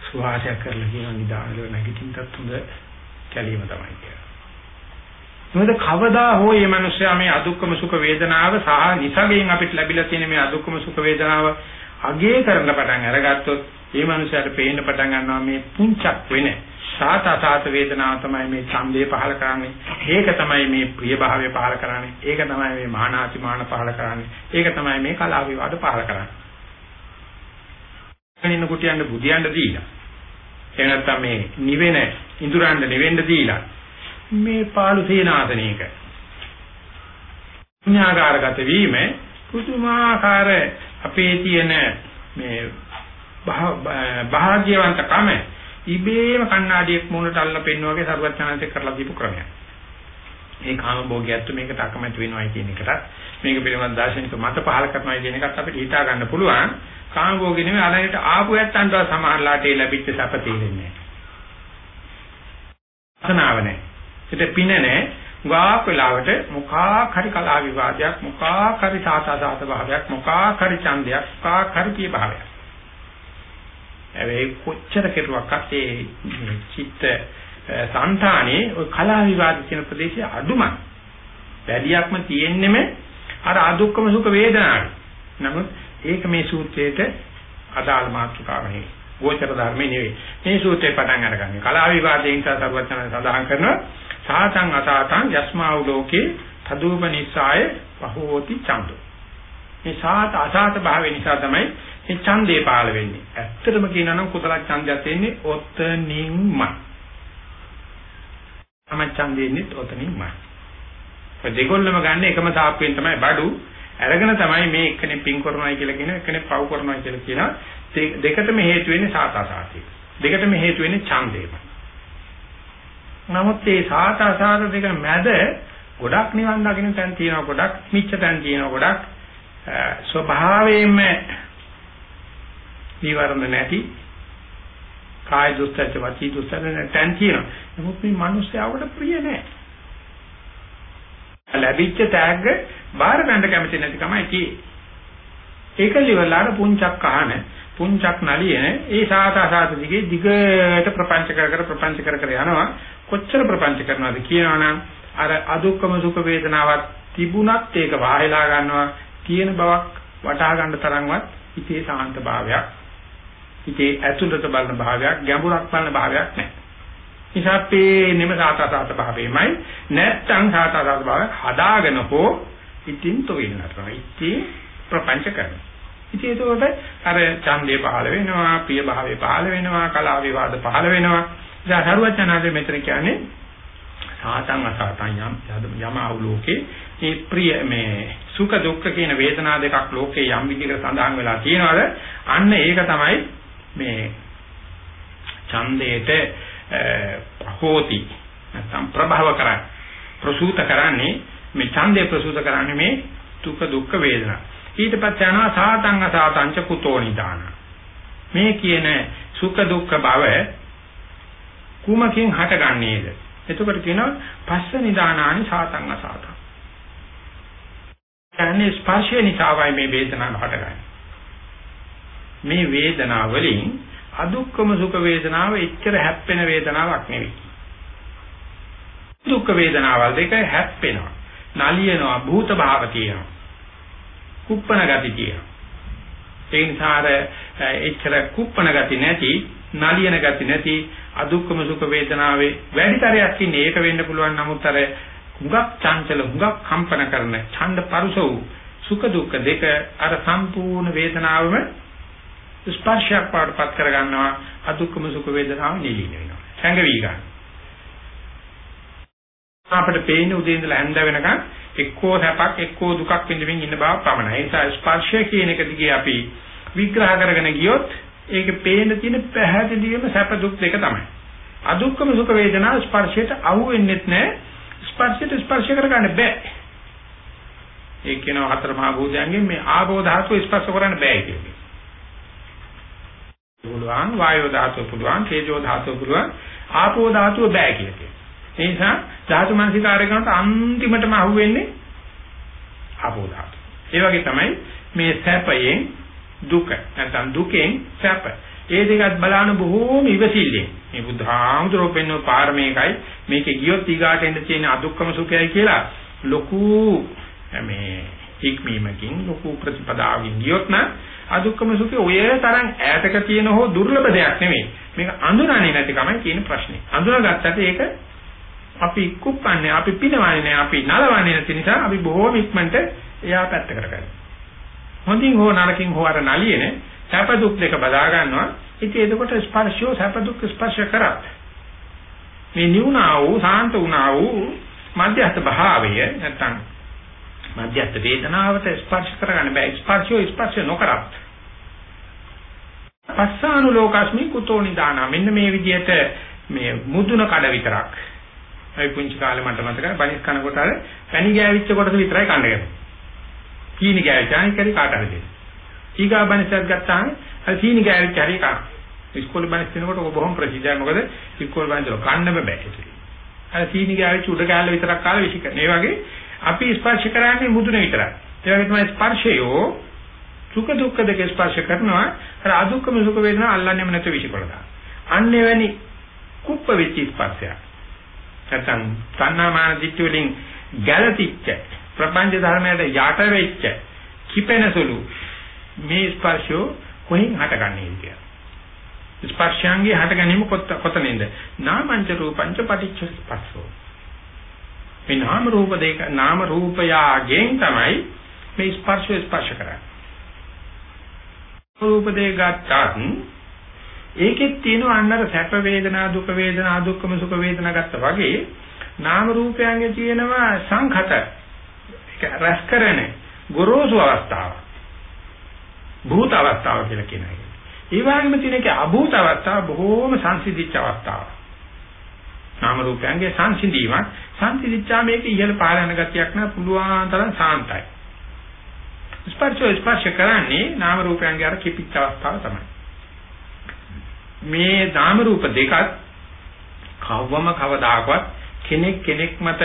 [SPEAKER 2] සුවාසයක් කරලා කියන නිදානල නැගිටින්නත් හොඳ කැලීම තමයි කියලා. මොකද කවදා හෝ මේ මිනිස්සයා මේ අදුක්කම සුඛ වේදනාව සහ නිසගයෙන් අපිට ලැබිලා තියෙන මේ අදුක්කම සුඛ වේදනාව අගේ කරන පටන් අරගත්තොත් මේ මිනිස්සයාට පේන්න පටන් ගන්නවා මේ පුංචක් වෙන සාත අසාත වේදනාව තමයි මේ ඡන්දේ පහල කරන්නේ. ඒක තමයි මේ ප්‍රිය භාවය පහල කරන්නේ. ඒක තමයි මේ මානාති මාන පහල කරන්නේ. ඒක තමයි මේ කලාව විවාද පහල කරන්නේ. ඉන්න කුටියන්න බුදියන්න දීලා. එහෙම නැත්නම් මේ නිවෙන ඉඳුරන්න නිවෙන්න දීලා මේ පාළු සේනාසනයක ඥාකාරගත වීම පුදුමාකාර අපේ තියෙන මේ භාග්‍යවන්තකම ඉබේම කණ්ණාඩියක් මුණට අල්ල පෙන්වන වගේ සරුවත් chance කරලා දීපු ක්‍රමයක්. මේ කාම භෝගයත් මේකට අකමැති වෙනවයි කියන එකට මේක පිළිබඳ දාර්ශනික මත පහල කරනවා කියන එකත් අපිට හිතා ගන්න පුළුවන්. කාම භෝගේ නෙමෙයි අලයට ආපු යත්තන්ට සමහරලාට ඒ ලැබිච්ච සැප තේරෙන්නේ නැහැ. අසනාව නැහැ. ඒත් පින නැහැ. ගාක් වෙලාවට මොකක් හරි කලා විවාදයක් මොකක් හරි සාසාසාත භාවයක් මොකක් හරි ඡන්දයක් මොකක් හරි කී භාවයක්. ඒ කොච්චර කෙරුවක්වත් ඒ චිත්ත සංතානේ ඔය කලා විවාද කියන ප්‍රදේශයේ අඩුමයි. වැඩියක්ම තියෙන්නෙම අර අදුක්කම සුඛ වේදනාවයි. නමුත් ඒක මේ සූත්‍රයේට අදාළ මාතෘකාවක් නෙවෙයි. ගෝචර ධර්මේ නෙවෙයි. මේ සූත්‍රේ පටන් අරගන්නේ. කලා විවාදයෙන් සරුවචන සඳහන් කරනවා සාතං අසාතං යස්මාව් ලෝකේ තදූප නිසාය පහෝති ඡන්දෝ. මේ සාත අසාත භාවය නිසා තමයි මේ ඡන්දේ පාළ වෙන්නේ. ඇත්තටම කියනවා නම් කුසල ඡන්දයක් තියෙන්නේ ඔතනින්මයි. තම ඡන්දෙන්නේ ඔතනින්මයි. ඔය දෙකොල්ලම ගන්න එකම සාප්පුවෙන් තමයි බඩු අරගෙන තමයි මේ එක්කෙනෙක් පින් කරනවායි කියලා කියන එක්කෙනෙක් පව් කරනවායි කියලා කියනවා. දෙකටම හේතු වෙන්නේ සාතාසාතිය. දෙකටම හේතු වෙන්නේ ඡන්දේම. නමුත් මේ සාතාසාත දෙක මැද ගොඩක් නිවන් දකින්න තැන් තියෙනවා ගොඩක් මිච්ඡ තැන් තියෙනවා ගොඩක් ස්වභාවයෙන්ම නිවර්ණ නැති කාය දුස්තරච වචී දුස්තර තැන් තියෙනවා. නමුත් මේ මිනිස්යාවට ප්‍රිය නැහැ. ලැබිච්ච තෑග්ග බාර ගන්න කැමති නැති කමයි තියෙන්නේ. ඒක liverලාට පුංචක් අහන පුංචක් නලියන ඒ සාත අසාත දිගේ දිගට ප්‍රපංච කර කර ප්‍රපංච කර කර යනවා කොච්චර ප්‍රපංච කරනවද කියනවනම් අර අදුක්කම සුඛ වේදනාවක් තිබුණත් ඒක වාහෙලා ගන්නවා තියෙන බවක් වටහා ගන්න තරම්වත් හිතේ සාන්ත භාවයක් හිතේ ඇතුළත බලන භාවයක් ගැඹුරක් බලන භාවයක් නැහැ. නිසා පේන්නේම සාතසාත භාවයමයි නැත්තම් සාතසාත භාවය හදාගෙන හෝ ඉතින් තොවින්නට ඉතින් ප්‍රපංච කරනවා. ඉතින් ඒකෝට අර ඡන්දේ පහළ වෙනවා, ප්‍රිය භාවයේ පහළ වෙනවා, කලාව විවාද පහළ වෙනවා. ඉතින් හරුවචනාවේ මෙතන කියන්නේ සාතං අසාතං යම් යම අවලෝකේ මේ ප්‍රිය මේ සුඛ දුක්ඛ කියන වේදනා දෙකක් ලෝකේ යම් විදිහකට සඳහන් වෙලා තියෙනවද? අන්න ඒක තමයි මේ ඡන්දේට හෝති නැත්නම් ප්‍රභව කරන්නේ. ප්‍රසූත කරන්නේ මේ ඡන්දේ ප්‍රසූත කරන්නේ මේ දුක්ඛ දුක්ඛ වේදනා. ඊට පස්සේ යනවා සාතං අසාතං ච කුතෝ නිදාන. මේ කියන සුඛ දුක්ඛ භව කුමකින් හටගන්නේද එතකොට කියනවා පස්ස නිදානානි සාතං අසාතං කියන්නේ ස්පර්ශය නිසාවයි මේ වේදනාව හටගන්නේ. මේ වේදනාව වලින් අදුක්කම සුඛ වේදනාව එච්චර හැප්පෙන වේදනාවක් නෙවෙයි. දුක් වේදනාවල් දෙක හැප්පෙනවා. නලියනවා භූත භාව තියෙනවා. කුප්පන ගති තියෙනවා. ඒ නිසා අර එච්චර කුප්පන ගති නැති නලියන ගති නැති අදුක්කම සුඛ වේදනාවේ වැඩිතරයක් ඉන්නේ. ඒක වෙන්න පුළුවන්. නමුත් අර හුඟක් චංචල හුඟක් කම්පන කරන ඡන්ද පරුස වූ සුඛ දුක්ඛ දෙක අර සම්පූර්ණ වේදනාවම ස්පර්ශයක් පාඩපත් කර ගන්නවා අදුක්කම සුඛ වේදනාව නිලීන වෙනවා. සංගවි ගන්න. අපිට පේන්නේ උදේ ඉඳලා හැන්ද වෙනකන් එක්කෝ සැපක් එක්කෝ දුකක් විඳින්න ඉන්න බව පමණයි. ඒ නිසා ස්පර්ශය කියන එක දිගේ අපි විග්‍රහ කරගෙන ගියොත් ඒකේ පේන තියෙන පැහැදිලිවම සැප දුක් දෙක තමයි අදුක්කම සුඛ වේදනා ස්පර්ශයට අහු වෙන්නේ නැහැ ස්පර්ශයට ස්පර්ශ කරගන්න බෑ. ඒ කියනවා හතර මහා භූතයන්ගෙන් මේ ආභෝ ධාතුව ස්පර්ශ කරන්න බෑ කියන්නේ. පුළුවන් වායෝ ධාතුව පුළුවන් තේජෝ ධාතුව පුළුවන් ආපෝ ධාතුව බෑ කියන්නේ. ඒ නිසා ධාතු මනසිකාරය කරනකොට අන්තිමටම අහුවෙන්නේ ආපෝ ධාතුව. ඒ වගේ තමයි මේ සැපයෙන් දුක. නැත්නම් දුකෙන් සැප. ඒ දෙකත් බලන බොහෝම ඉවසිල්ලෙන්. මේ බුද්ධාමුදුරෝ පෙන්වන පාරමේකයි මේකේ ගියොත් ඊගාට එන්න තියෙන අදුක්කම සුඛයයි කියලා ලොකු මේ හික්මීමකින් ලොකු ප්‍රතිපදාවකින් ගියොත් නම් අදුක්කම සුඛය ඔය තරම් ඈතක තියෙන හෝ දුර්ලභ දෙයක් නෙමෙයි. මේක අඳුරන්නේ නැති කමයි තියෙන ප්‍රශ්නේ. අඳුරගත්තට ඒක අපි කුප්පන්නේ අපි පිනවන්නේ නැහැ අපි නලවන්නේ නැති නිසා අපි බොහෝම ඉක්මනට එයා පැත්ත කරගන්නවා. හොඳින් හෝ නරකින් හෝ අර නලියනේ සැප දුක් දෙක බදා ගන්නවා. ඉතින් එතකොට ස්පර්ශය සැප දුක් ස්පර්ශ කරත් මේ නිවුණා වූ සාන්ත වුණා වූ මධ්‍යස්ථ භාවය නැත්තම් මධ්‍යස්ථ වේදනාවට ස්පර්ශ කරගන්න බෑ. ස්පර්ශය ස්පර්ශ නොකරත්. පස්සානුලෝකස්මි කුතෝ නිදානා මෙන්න මේ විදිහට මේ මුදුන කඩ විතරක් අපි පුංචි කාලේ මට මතකයි බනිස් කන කොට අර පැණි ගෑවිච්ච කොටස විතරයි කන්නේ. කීනි ගෑවිච්ච අනිත් කරි කාට හරි දෙන්න. ඊගා බණිසක් ගත්තාම අර සීනි ගෑවිච්ච හරි කන. ඉස්කෝලේ බණිස් දෙනකොට ඔක බොහොම ප්‍රසිද්ධයි. මොකද ඉස්කෝලේ බණිස් වල කන්න බෑ ඒක. අර සීනි ගෑවිච්ච උඩ කැලේ විතරක් කාලා විශ් කරන. ඒ වගේ අපි ස්පර්ශ කරන්නේ මුදුන විතරයි. ඒ වගේ තමයි ස්පර්ශයෝ සුඛ දුක්ඛ දෙක ස්පර්ශ කරනවා. අර අදුක්ඛම සුඛ වේදනා අල්ලන්නේම නැතුව විශ් කරනවා. අන්න එවැනි කුප්ප වෙච්ච ස්පර්ශයක්. නැත්නම් තණ්හාමාන දිට්ඨි වලින් ගැළතිච්ච ප්‍රපංච ධර්මයට යට වෙච්ච කිපෙනසුළු මේ ස්පර්ශය කොහෙන් හටගන්නේ කියලා. ස්පර්ශයන්ගේ හටගැනීම කොතනින්ද? නාමංච රූපංච පටිච්ච ස්පර්ශෝ. මේ නාම රූප දෙක නාම රූපයාගෙන් තමයි මේ ස්පර්ශය ස්පර්ශ කරන්නේ. රූප දෙක ගත්තත් ඒකෙත් තියෙන අන්නර සැප වේදනා දුක වේදනා දුක්ඛම සුඛ වේදනා ගත්තා වගේ නාම රූපයන්ගේ තියෙනවා සංඛත රැස් කරන ගොරෝසු අවස්ථාවක්. භූත අවස්ථාව කියලා කියන එක. ඒ වගේම තියෙන එක අභූත අවස්ථාව බොහෝම සංසිද්ධිච්ච අවස්ථාවක්. නාම රූපයන්ගේ සංසිඳීමක් සංසිද්ධිච්චා මේක ඉහළ පාලන ගතියක් නා පුළුවන් තරම් සාන්තයි. ස්පර්ශය ස්පර්ශ කරන්නේ නාම රූපයන්ගේ අර කිපිච්ච අවස්ථාව තමයි. මේ නාම රූප දෙකත් කවවම කවදාකවත් කෙනෙක් කෙනෙක් මත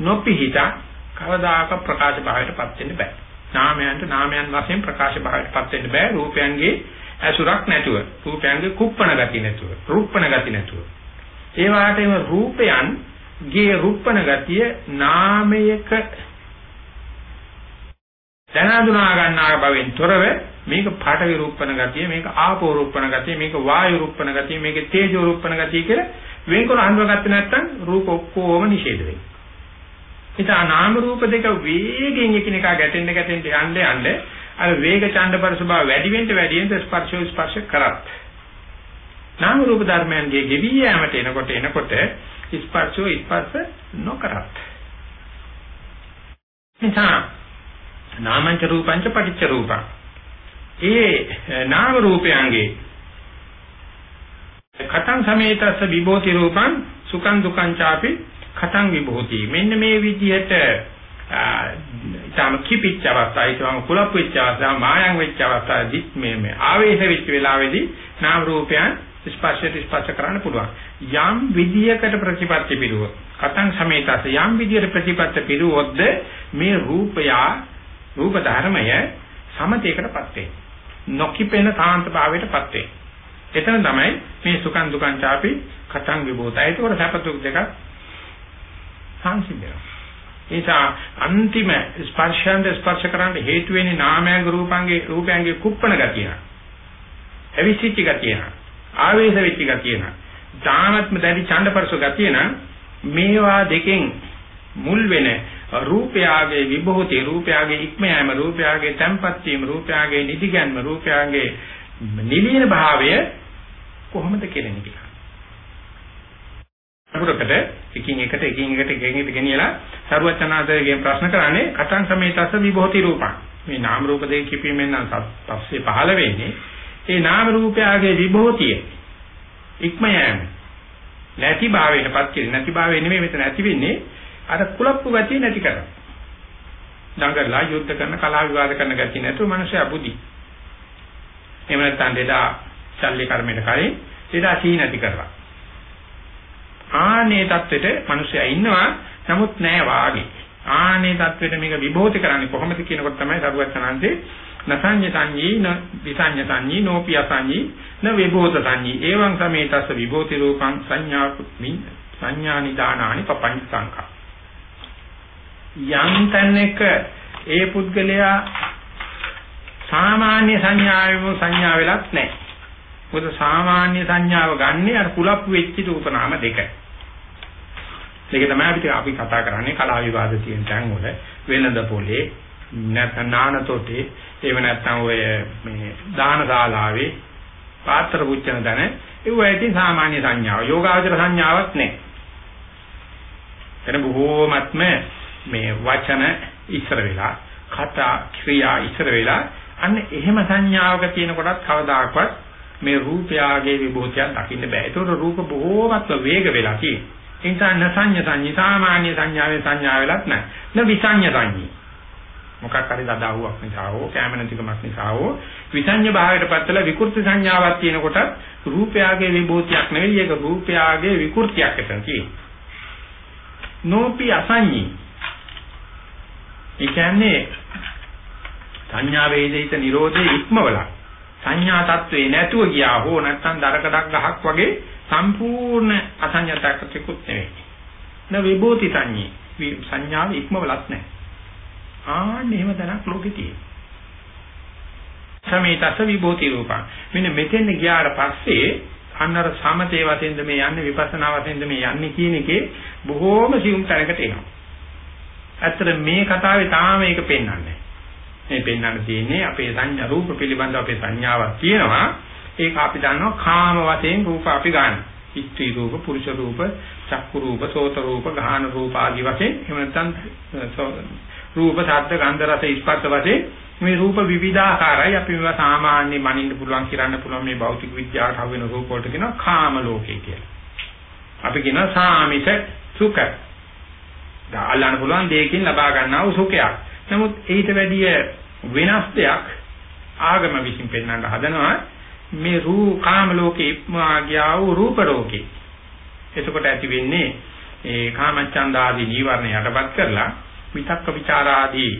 [SPEAKER 2] නොපිහිට කවදාක ප්‍රකාශ භාවයටපත් වෙන්න බෑ. නාමයන්ට නාමයන් වශයෙන් ප්‍රකාශ භාවයටපත් වෙන්න බෑ රූපයන්ගේ ඇසුරක් නැතුව රූපයන්ගේ කුප්පණ ගති නැතුව රූපණ ගති නැතුව ඒ වාටේම රූපයන් ගේ රුප්පන ගතිය නාමයක දැනඳුනා ගන්නා බවෙන් තොරව මේක පාඨවි රූපණ ගතිය මේක ආපෝ රූපණ ගතිය මේක වායු රූපණ ගතිය මේක තේජෝ රූපණ ගතිය කියලා වෙන්කර හඳුනාගත්තේ නැත්නම් රූප ඔක්කොම නිෂේධ වෙනවා. ඉතින් නාම රූප දෙක වේගෙන් එකිනෙකා ගැටෙන්න ගැටෙන්න යන්න යන්න අර වේග ඡන්දපර ස්වභාව වැඩි වෙන්න වැඩි වෙන්න ස්පර්ශෝ ස්පර්ශ කරත්. නාම රූප ධර්මයන්ගේ ගෙවි යෑමට එනකොට එනකොට ස්පර්ශෝ ස්පර්ශ නොකරත්. නිසා නාමංච රූපංච පටිච්ච රූපං. ඒ නාම රූපයන්ගේ කතං සමේතස්ස විභෝති රූපං සුඛං දුක්ඛං චාපි කතං විභෝති. මෙන්න මේ විදිහට ඊටම කිපිච්ච අවස්ථාවේ තම කුලප් වෙච්ච අවස්ථාව මායම් වෙච්ච අවස්ථාවේදී මේ මේ ආවේශ වෙච්ච වෙලාවේදී නාම රූපයන් ස්පර්ශයට ස්පර්ශ කරන්න පුළුවන්. යම් විදියකට ප්‍රතිපත්ති පිළිවෙල කතං සමේතස යම් විදියට ප්‍රතිපත්ති පිළිවෙලොත්ද මේ රූපය රූප ධර්මය සමතේකටපත් වෙන්නේ. නොකිපෙන කාන්ත භාවයටපත් වෙන්නේ. එතන තමයි මේ සුඛං දුකං ചാපි කතං විභූතයි. ඒකෝර සැප දුක් දෙක සංසිඳනවා නිසා අන්තිම ස්පර්ශයන්ද ස්පර්ශ කරන්න හේතු වෙන්නේ නාමයන්ගේ රූපංගේ රූපයන්ගේ කුප්පණ ගතිය. අවිසිච්ච ගතිය. ආවේශ වෙච්ච ගතිය. ධානත්ම දැඩි ඡන්දපරස ගතිය නම් මේවා දෙකෙන් මුල් වෙන රූපයාගේ විභෝති රූපයාගේ ඉක්ම යෑම රූපයාගේ තැම්පත් වීම රූපයාගේ නිදිගැන්ම රූපයාගේ නිලීන භාවය කොහොමද කෙරෙන්නේ කියලා. අකුරකට එකින් එකට එකින් එකට එකින් එකට ගෙනියලා සරුවචනාදයෙන් ප්‍රශ්න කරන්නේ කතං සමේතස විභෝති රූපං. මේ නාම රූප දෙක කිපීමෙන් නම් පස්සේ පහළ වෙන්නේ. ඒ නාම රූපයගේ විභෝතිය ඉක්ම යෑම. නැති භාවයටපත් කිරි නැති භාවය නෙමෙයි මෙතන ඇති වෙන්නේ අර කුලප්පු ගතිය නැති කරගන්න. දඟලලා යුද්ධ කරන කලාව විවාද කරන ගතිය නැතුව මනුෂ්‍යය බුද්ධි. එහෙම නැත්නම් දෙදා ශල්්‍ය කර්මයට කලින් දෙදා සී නැති කරලා. ආනේ தത്വෙට මිනිස්සයා ඉන්නවා නමුත් නෑ වාගේ. ආනේ தത്വෙට මේක විභෝති කරන්නේ කොහොමද කියනකොට තමයි සරුවචනාංශේ නසඤ්ඤතඤ්ඤී න විසඤ්ඤතඤ්ඤී නෝපියසඤ්ඤී න විභෝතතඤ්ඤී එවං සමේතස්ස විභෝති රූපං සංඥා කුත්මි සංඥා නිදානානි පපංච සංඛා යම් තැනක ඒ පුද්ගලයා සාමාන්‍ය සංඥාවෙම සංඥා වෙලත් නැහැ මොකද සාමාන්‍ය සංඥාව ගන්නේ අර කුලප්පු වෙච්ච රූපනාම දෙකයි. ඒක තමයි අපිට අපි කතා කරන්නේ කලා විවාද තියෙන තැන් වල වෙළඳ පොලේ නැත්නම් නානතොටේ ඒව නැත්නම් ඔය මේ දාන ශාලාවේ පාත්‍ර පුච්චන දන ඒව ඇති සාමාන්‍ය සංඥාව යෝගාචර සංඥාවක් නැහැ. එන බොහෝමත්ම මේ වචන ඉස්සර වෙලා කතා ක්‍රියා ඉස්සර වෙලා අන්න එහෙම සංඥාවක තියෙන කොටත් කවදාකවත් මේ රූපයාගේ විභූතියක් දකින්න බෑ. ඒතකොට රූප බොහෝමත්ම වේග වෙලා තියෙනවා. ඒ නිසා නසඤ්ඤ සංඤී සාමාන්‍ය සංඥාවේ සංඥා වෙලත් නැහැ. න විසඤ්ඤ සංඤී. මොකක් හරි දදාහුවක් නිසා හෝ කැමනතිකමක් නිසා හෝ විසඤ්ඤ භාවයට පත්වලා විකෘති සංඥාවක් තියෙනකොට රූපයාගේ විභූතියක් නෙවෙයි ඒක රූපයාගේ විකෘතියක් එතන තියෙන්නේ. නෝපි අසඤ්ඤී. ඒ කියන්නේ සංඥා වේදිත නිරෝධේ ඉක්මවලා සංඥා තත්වේ නැතුව ගියා හෝ නැත්නම් දරකඩක් ගහක් වගේ සම්පූර්ණ අසඤ්ඤතකතිකුත් නෙවෙයි. න විභූති සංඤී සංඥාව ඉක්මවලත් නැහැ. ආන්න එහෙම දැනක් ලෝකෙ තියෙනවා. සමේතස විභූති රූපං. මෙන්න මෙතෙන් ගියාට පස්සේ අන්නර සමතේ වශයෙන්ද මේ යන්නේ විපස්සනා වශයෙන්ද මේ යන්නේ කියන එකේ බොහෝම සියුම් තැනකට එනවා. ඇත්තට මේ කතාවේ තාම මේක පෙන්වන්නේ මේ පෙන්වන්න තියෙන්නේ අපේ සංඥා රූප පිළිබඳව අපේ සංඥාවක් තියෙනවා ඒක අපි දන්නවා කාම වශයෙන් රූප අපි ගන්න. ඉස්ත්‍රි රූප, පුරුෂ රූප, චක්කු රූප, සෝත රූප, ගාහන රූප ආදී වශයෙන් එහෙම නැත්නම් රූප, ශබ්ද, ගන්ධ, රස, ස්පර්ශ වශයෙන් මේ රූප විවිධාකාරයි අපි මේවා සාමාන්‍ය මනින්න පුළුවන් කියන්න පුළුවන් මේ භෞතික විද්‍යාවට හවු වෙන රූප වලට කියනවා කාම ලෝකේ කියලා. අපි කියනවා සාමිත සුඛ. දාලන්න පුළුවන් දෙයකින් ලබා ගන්නා වූ සුඛයක්. නමුත් ඊට වැඩිය වෙනස් දෙයක් ආගම විසින් පෙන්වන්න හදනවා මේ රූ කාම ලෝකේ ඉක්මවා ගියා වූ රූප ලෝකේ. එතකොට ඇති වෙන්නේ ඒ කාමච්ඡන්ද ආදී නීවරණ යටපත් කරලා විතක්ක ਵਿਚාර ආදී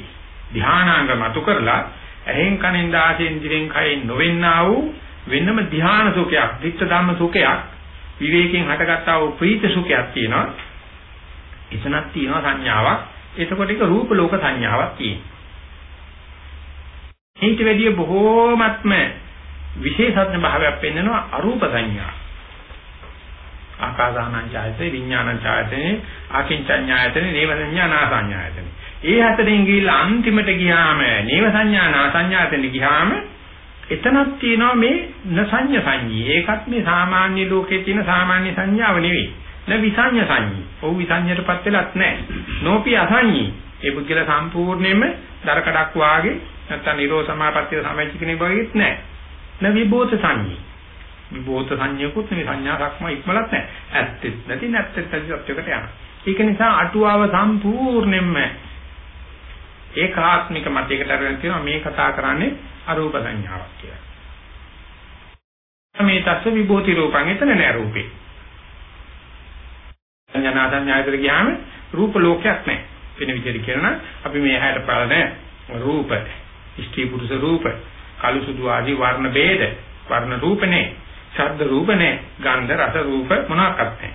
[SPEAKER 2] ධානාංග මතු කරලා ඇහෙන් කනෙන් දාසෙන් දිවෙන් කයෙන් නොවෙන්නා වූ වෙනම ධාන සුඛයක්, ධිට්ඨ ධම්ම සුඛයක් විවේකයෙන් හටගත්තා වූ ප්‍රීති සුඛයක් තියෙනවා. එතනක් තියෙනවා සංඥාවක්. එතකොට ඒක රූප ලෝක සංඥාවක් තියෙනවා. ඊට වැඩිය බොහෝමත්ම විශේෂඥ භාවයක් පෙන්වනවා අරූප සංඥා. ආකාසානං ඡායතේ විඥානං ඡායතේ ආකින්චඤ්ඤායතේ නේව සංඥා නාසඤ්ඤායතේ. ඒ හතරෙන් ගිහිල්ලා අන්තිමට ගියාම නේව සංඥා නාසඤ්ඤායතේ ගියාම එතනක් තියෙනවා මේ නසඤ්ඤ සංඤී. ඒකත් මේ සාමාන්‍ය ලෝකයේ තියෙන සාමාන්‍ය සංඥාව නෙවෙයි. න විසඤ්ඤ සංඤී. ඔව් විසඤ්ඤයටපත් වෙලත් නැහැ. නෝපි අසඤ්ඤී. ඒ පුද්ගල සම්පූර්ණයෙන්ම දරකඩක් වාගේ නැත්තම් නිරෝධ සමාපත්තිය සමයිච කෙනෙක් වගේත් නැහැ. න විභූත සංඤී. විභූත සංඤයකුත් නෙවෙයි සංඥාවක්ම ඉක්මලත් නැහැ. ඇත්තෙත් නැති නැත්තෙත් නැති සත්‍යයකට යනවා. ඒක නිසා අටුවාව සම්පූර්ණයෙන්ම ඒකාත්මික මතයකට අරගෙන තියෙනවා මේ කතා කරන්නේ අරූප සංඥාවක් කියලා. මේ තස්ස විභූති රූපං එතන නෑ රූපේ. සංඥා සංඥායතර ගියාම රූප ලෝකයක් නෑ. වෙන විදිහට කියනවා අපි මේ ඇහැට බලන රූප, ස්ත්‍රී පුරුෂ රූප, කළු සුදු ආදී වර්ණ ભેද, වර්ණ රූපනේ, ශබ්ද රූපනේ, ගන්ධ රස රූප මොනවාක්වත් නැහැ.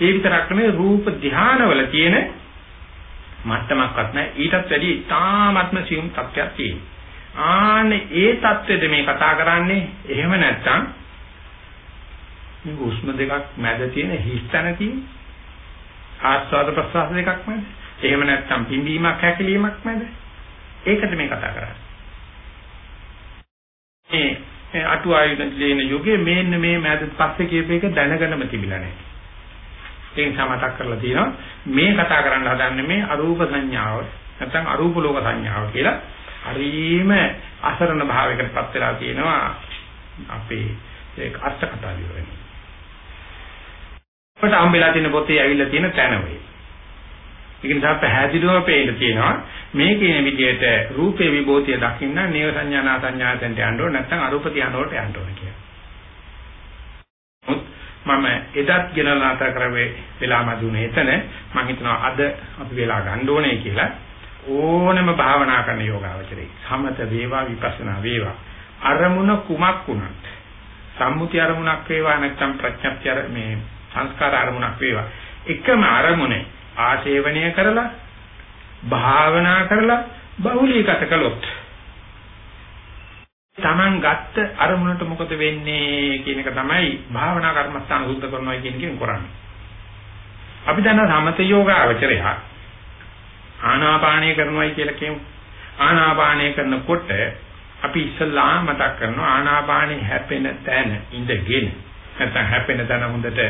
[SPEAKER 2] ඒ විතරක් නෙමෙයි රූප ධානවල තියෙන මට්ටමක්වත් නැහැ. ඊටත් වැඩි තාමත්ම සියුම් තත්ත්වයක් තියෙනවා. ආනේ ඒ தත්ත්වෙද මේ කතා කරන්නේ එහෙම නැත්නම් මේ උෂ්ම දෙකක් මැද තියෙන හිස්තන තියෙන ආස්වාද ප්‍රසවාස දෙකක් මැද. එහෙම නැත්නම් පිම්බීමක් හැකිලීමක් මැද. ඒකද මේ කතා කරන්නේ. මේ අටුවායුධ ලේන යුගයේ මේන්න මේ මැද පස්සේ කියප එක දැනගෙනම තිබිලා නැහැ. ඒ නිසා මතක් කරලා තියෙනවා මේ කතා කරන්න හදන්නේ මේ අරූප සංඥාව නැත්නම් අරූප ලෝක සංඥාව කියලා හරීම අසරණ භාවයකටපත් වෙලා තියෙනවා අපේ ඒක අර්ථ කතා විවරණය. අපට හම්බෙලා තියෙන පොතේ ඇවිල්ලා තියෙන තැන වේ. ඒක නිසා පැහැදිලිව පේන්න තියෙනවා මේ කියන විදිහට රූපේ විභෝතිය දකින්න නේව සංඥානා සංඥාතෙන්ට යන්න ඕන නැත්නම් අරූප ධානය වලට යන්න ඕන කියලා. මම එදත් ගෙනලා නැතර කරවේ වෙලා මදුනේ එතන මම හිතනවා අද අපි වෙලා ගන්න ඕනේ කියලා ඕනම භාවනා කරන යෝගාවචරේ සමත වේවා විපස්සනා වේවා අරමුණ කුමක් වුණත් සම්මුති අරමුණක් වේවා නැත්නම් ප්‍රඥප්ති අර මේ සංස්කාර අරමුණක් වේවා එකම අරමුණේ ආශේවනය කරලා භාවනා කරලා බහුලීගත කළොත් Taman ගත්ත අරමුණට මොකද වෙන්නේ කියන එක තමයි භාවනා කර්මස්ථාන සුද්ධ කරනවා කියන එකෙන් කරන්නේ. අපි දන්නා සමත යෝගාවචරය ආනාපානය කරනවායි කියලා කියමු. ආනාපානය කරනකොට අපි ඉස්සල්ලා මතක් කරනවා ආනාපානෙ හැපෙන තැන ඉඳගෙන නැත්නම් හැපෙන තැන හොඳට